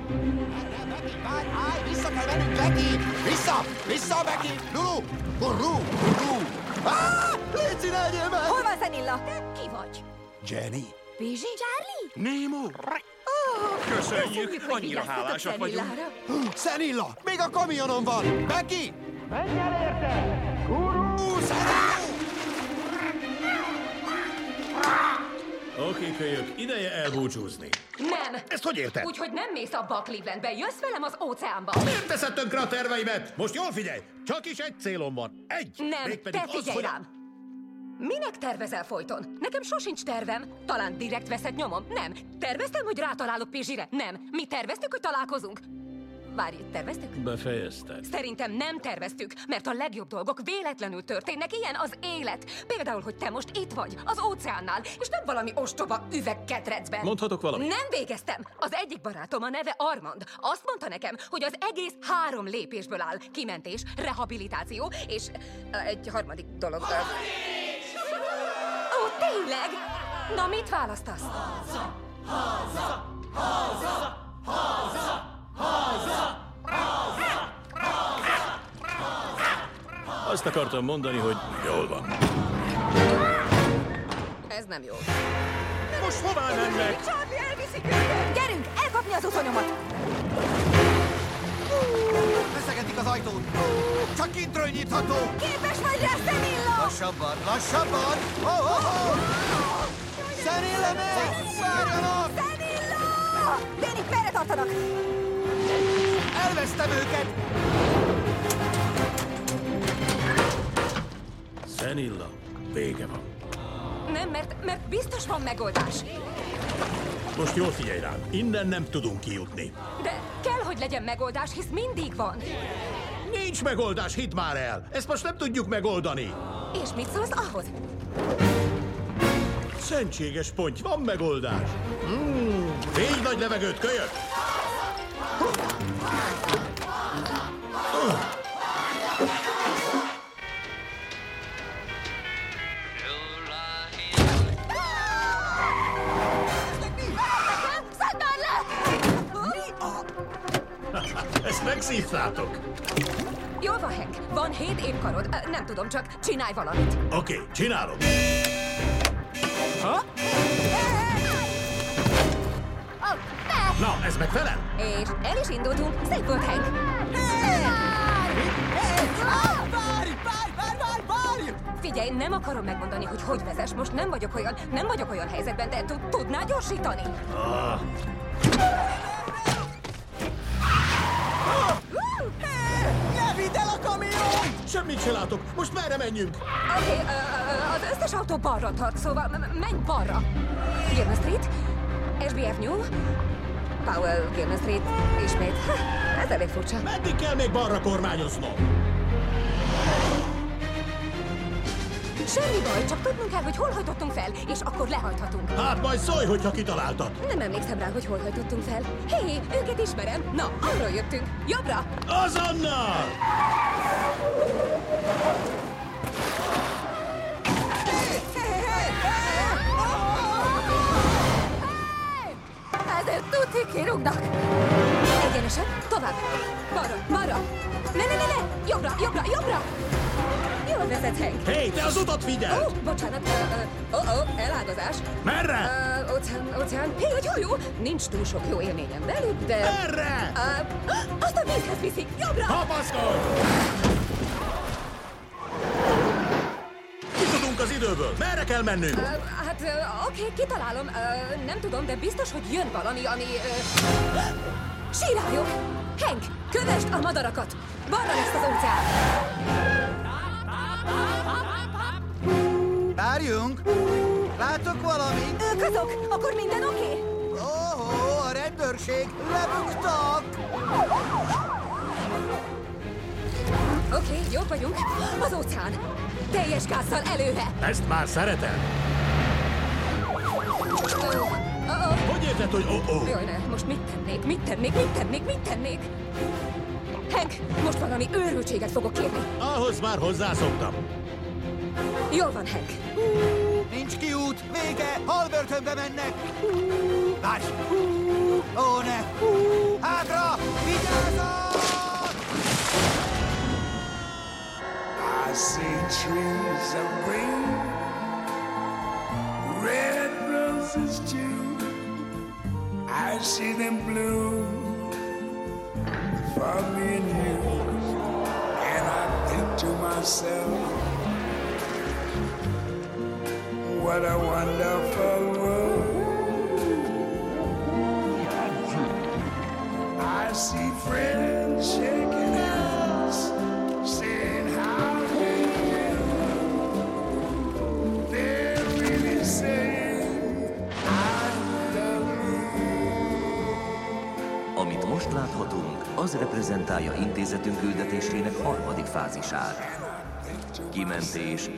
Vissza kell mennünk, Becky! Vissza! Vissza, Becky! Lulu! Gurú! Gurú! Ah! Légy ne legyél meg! Hol van Szenilla? Te ki vagy? Jenny? Pizsi? Charlie? Némo! Oh, Köszönjük, hogy annyira hálásak vagyunk. Szenilla! Még a kamionon van! Becky! Menj el érte! Gurú! Oké, kölyök, ideje elbúcsúzni. Nem! Ezt hogy érted? Úgyhogy nem mész abba a Clevelandbe, jössz velem az óceánba. Miért teszed tönkre a terveimet? Most jól figyelj! Csak is egy célom van. Egy! Nem, Mégpedig te az, figyelj hogy... rám! Minek tervezel folyton? Nekem sosincs tervem. Talán direkt veszed nyomom? Nem. Terveztem, hogy rátalálok Pizsire? Nem. Mi terveztük, hogy találkozunk? Várj, terveztük? Befejezted. Szerintem nem terveztük, mert a legjobb dolgok véletlenül történnek, ilyen az élet. Például, hogy te most itt vagy, az óceánnál, és nem valami ostoba üvegketrecben. Mondhatok valamit? Nem végeztem. Az egyik barátom, a neve Armand, azt mondta nekem, hogy az egész három lépésből áll. Kimentés, rehabilitáció, és egy harmadik dolog. ö, Ó, tényleg? Na, mit választasz? Azt akartam mondani, hogy jól van. Ez nem jó. Most hová mennek? Charlie elviszik őket! Gyerünk, elkapni az utonyomat! Feszegetik az ajtót! Csak kintről nyitható! Képes vagy rá, Szenilla! Lassabban, lassabban! Oh, oh, oh. Szerille még! Várjanak! Szenilla! Dénik, merre tartanak? Elvesztem őket! Szenilla, vége van. Nem, mert, mert biztos van megoldás. Most jól figyelj rám, innen nem tudunk kijutni. De kell, hogy legyen megoldás, hisz mindig van. Nincs megoldás, hidd már el! Ezt most nem tudjuk megoldani! És mit szólsz ahhoz? Szentséges ponty, van megoldás! Mm, Végy nagy levegőt, kölyök! Megszívtátok! Jól van, Hank. Van hét évkarod. Nem tudom, csak csinálj valamit. Oké, okay, csinálom. Ha? Na, ez megfelel? És el is indultunk. Szép volt, Hank. Várj, várj, várj, várj, várj! Figyelj, nem akarom megmondani, hogy hogy vezess. Most nem vagyok olyan, nem vagyok olyan helyzetben, de tud- tudnál gyorsítani? Ah, vidd el a kamiont! semmit se látok. Most merre menjünk? Oké, okay, az összes autó balra tart, szóval menj balra. Gilman Street, SBF New, Powell Gilman Street, ismét. Ha, ez elég furcsa. Meddig kell még balra kormányoznom? Semmi baj, csak tudnunk kell, hogy hol hajtottunk fel, és akkor lehajthatunk. Hát majd szólj, hogyha kitaláltad. Nem emlékszem rá, hogy hol hajtottunk fel. Hé, hey, őket ismerem. Na, arról jöttünk. Jobbra! Azonnal! Ezért tuti kirúgnak. Egyenesen, tovább. Balra, balra. Ne, ne, ne, ne! Jobbra, jobbra, jobbra! Jól vezet, Hank. Hé, te az utat figyeld! Ó, bocsánat. Ó, uh, uh, oh, elágazás. Merre? Uh, óceán, óceán. Hé, hogy hajó! Nincs túl sok jó élményem velük, de... Merre? Uh, azt a vízhez viszik. Jobbra! Kapaszkodj! Kitudunk az időből. Merre kell mennünk? Uh, hát, uh, oké, okay, kitalálom. Uh, nem tudom, de biztos, hogy jön valami, ami... Uh... Sírályok! Hank, kövesd a madarakat! Balra lesz az óceán! Várjunk! Látok valamit? Ők azok! Akkor minden oké? Okay? Óhó, a rendőrség! Lebuktak! Oké, okay, jók vagyunk. Az óceán. Teljes gázzal előre. Ezt már szeretem. Oh, oh, oh. Hogy érted, hogy oh-oh? Jaj, ne, most mit tennék, mit tennék, mit tennék, mit tennék? Hank, most valami őrültséget fogok kérni. Ahhoz már hozzászoktam. Jól van, Hank. Nincs kiút, vége, halbörtönbe mennek. Várj! Ó, ne! Hátra! Vigyázzat! I see trees of green, red roses too. I see them bloom for me and you. And I think to myself, what a wonderful world. I see friends reprezentálja intézetünk küldetésének harmadik fázisát. Kimentés,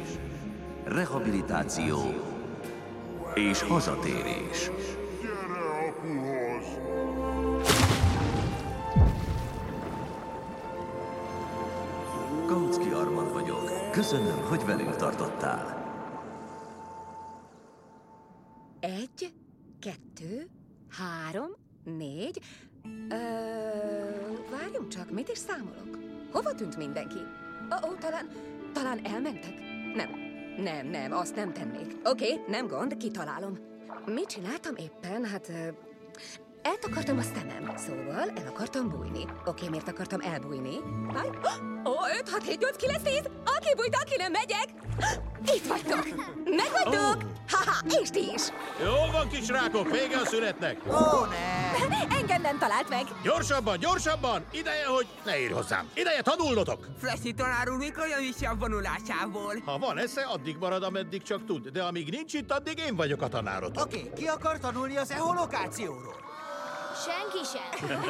rehabilitáció és hazatérés. Kautsky Armand vagyok. Köszönöm, hogy velünk tartottál. Egy, kettő, három, négy. Ö, várjunk csak, mit is számolok? Hova tűnt mindenki? Ó, ó, talán, talán elmentek? Nem, nem, nem, azt nem tennék. Oké, okay, nem gond, kitalálom. Mit csináltam éppen? Hát... Eltakartam a szemem, szóval el akartam bújni. Oké, miért akartam elbújni? Háj? Ó, 5, 6, 7, 8, 9, 10! Aki bújt, aki nem megyek! Itt vagytok! Meg vagytok! Haha, és ti is! Jó van, kis rákok, vége a szünetnek. Ó, ne! Engem nem talált meg! Gyorsabban, gyorsabban! Ideje, hogy ne írj hozzám. Ideje tanulnotok! Flashy tanár úr mikor jön vissza a vonulásából? Ha van esze, addig marad, ameddig csak tud, de amíg nincs itt, addig én vagyok a tanárotok. Oké, okay, ki akar tanulni az echolokációról? Senki sem.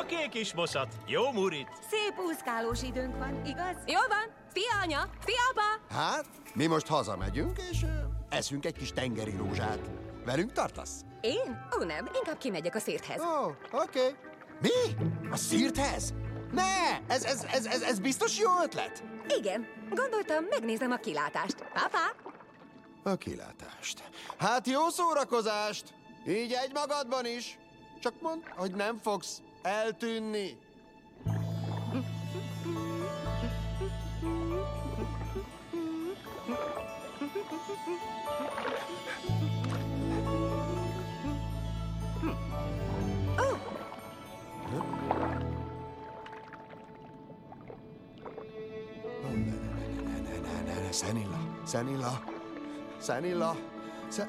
Oké, okay, kis moszat, jó murit. Szép úszkálós időnk van, igaz? Jól van! Szia, anya! Szia, apa! Hát, mi most hazamegyünk, és ö, eszünk egy kis tengeri rózsát. Velünk tartasz? Én? Ó, nem, inkább kimegyek a szírthez. Ó, oké. Okay. Mi? A szírthez? Ne! Ez, ez, ez, ez, ez biztos jó ötlet? Igen, gondoltam, megnézem a kilátást. Papa! A kilátást. Hát jó szórakozást! Így egy magadban is. Csak mondd, hogy nem fogsz eltűnni. Szenilla, Szenilla, Szenilla, Szen...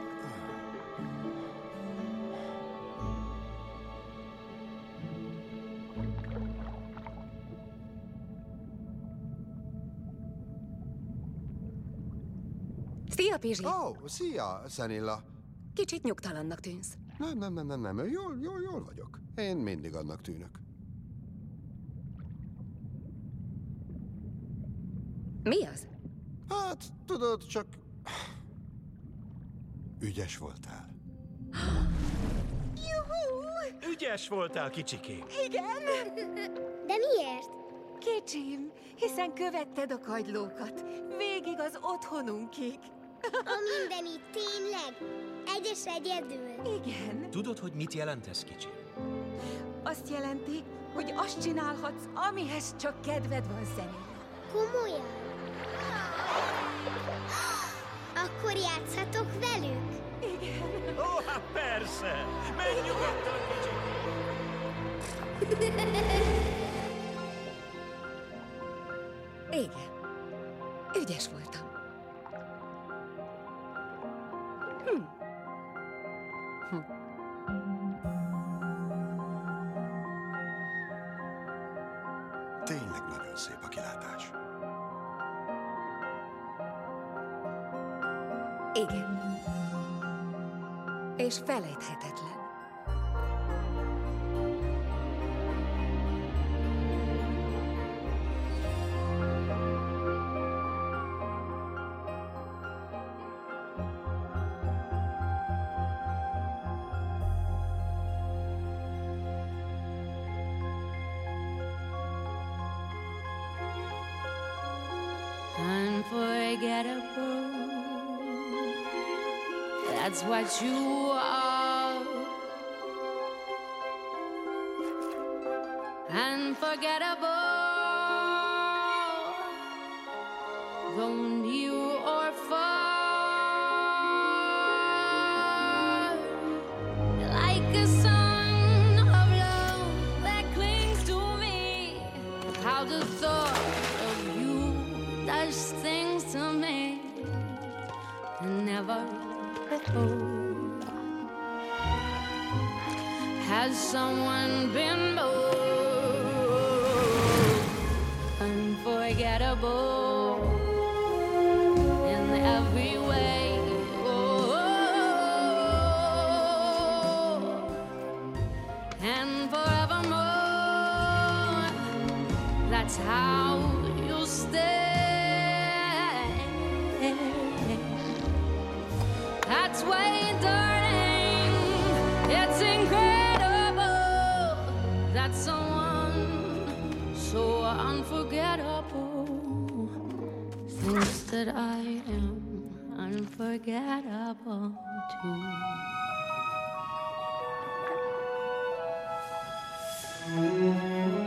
Szia, Pizsi! Ó, oh, szia, Szenilla. Kicsit nyugtalannak tűnsz. Nem, nem, nem, nem, nem, jól, jól, jól vagyok. Én mindig annak tűnök. Mi az? Hát, tudod, csak... Ügyes voltál. Juhú! Ügyes voltál, kicsikém. Igen! De miért? Kicsim, hiszen követted a kagylókat. Végig az otthonunkig. A mindenit tényleg? Egyes egyedül? Igen. Tudod, hogy mit jelent ez, kicsi? Azt jelenti, hogy azt csinálhatsz, amihez csak kedved van, Szenilla. Komolyan? Akkor játszhatok velük? Igen. Ó, hát persze! Menj nyugodtan, kicsi! Igen. Ügyes voltam. Tényleg nagyon szép a kilátás. Igen. És felejthetetlen. that you are. And forget about that someone so unforgettable thinks that I am unforgettable too. Mm.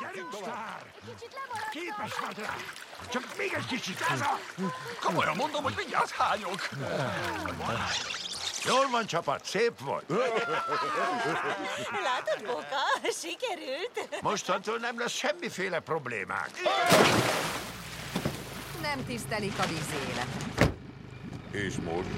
Gyerünk, sztár! Képes vagy rá! Csak még egy kicsit, ez a... Komolyan mondom, hogy mindjárt hányok. Jól van, csapat, szép volt. Látod, Boka? Sikerült. Mostantól nem lesz semmiféle problémánk. Nem tisztelik a vízélet. És most?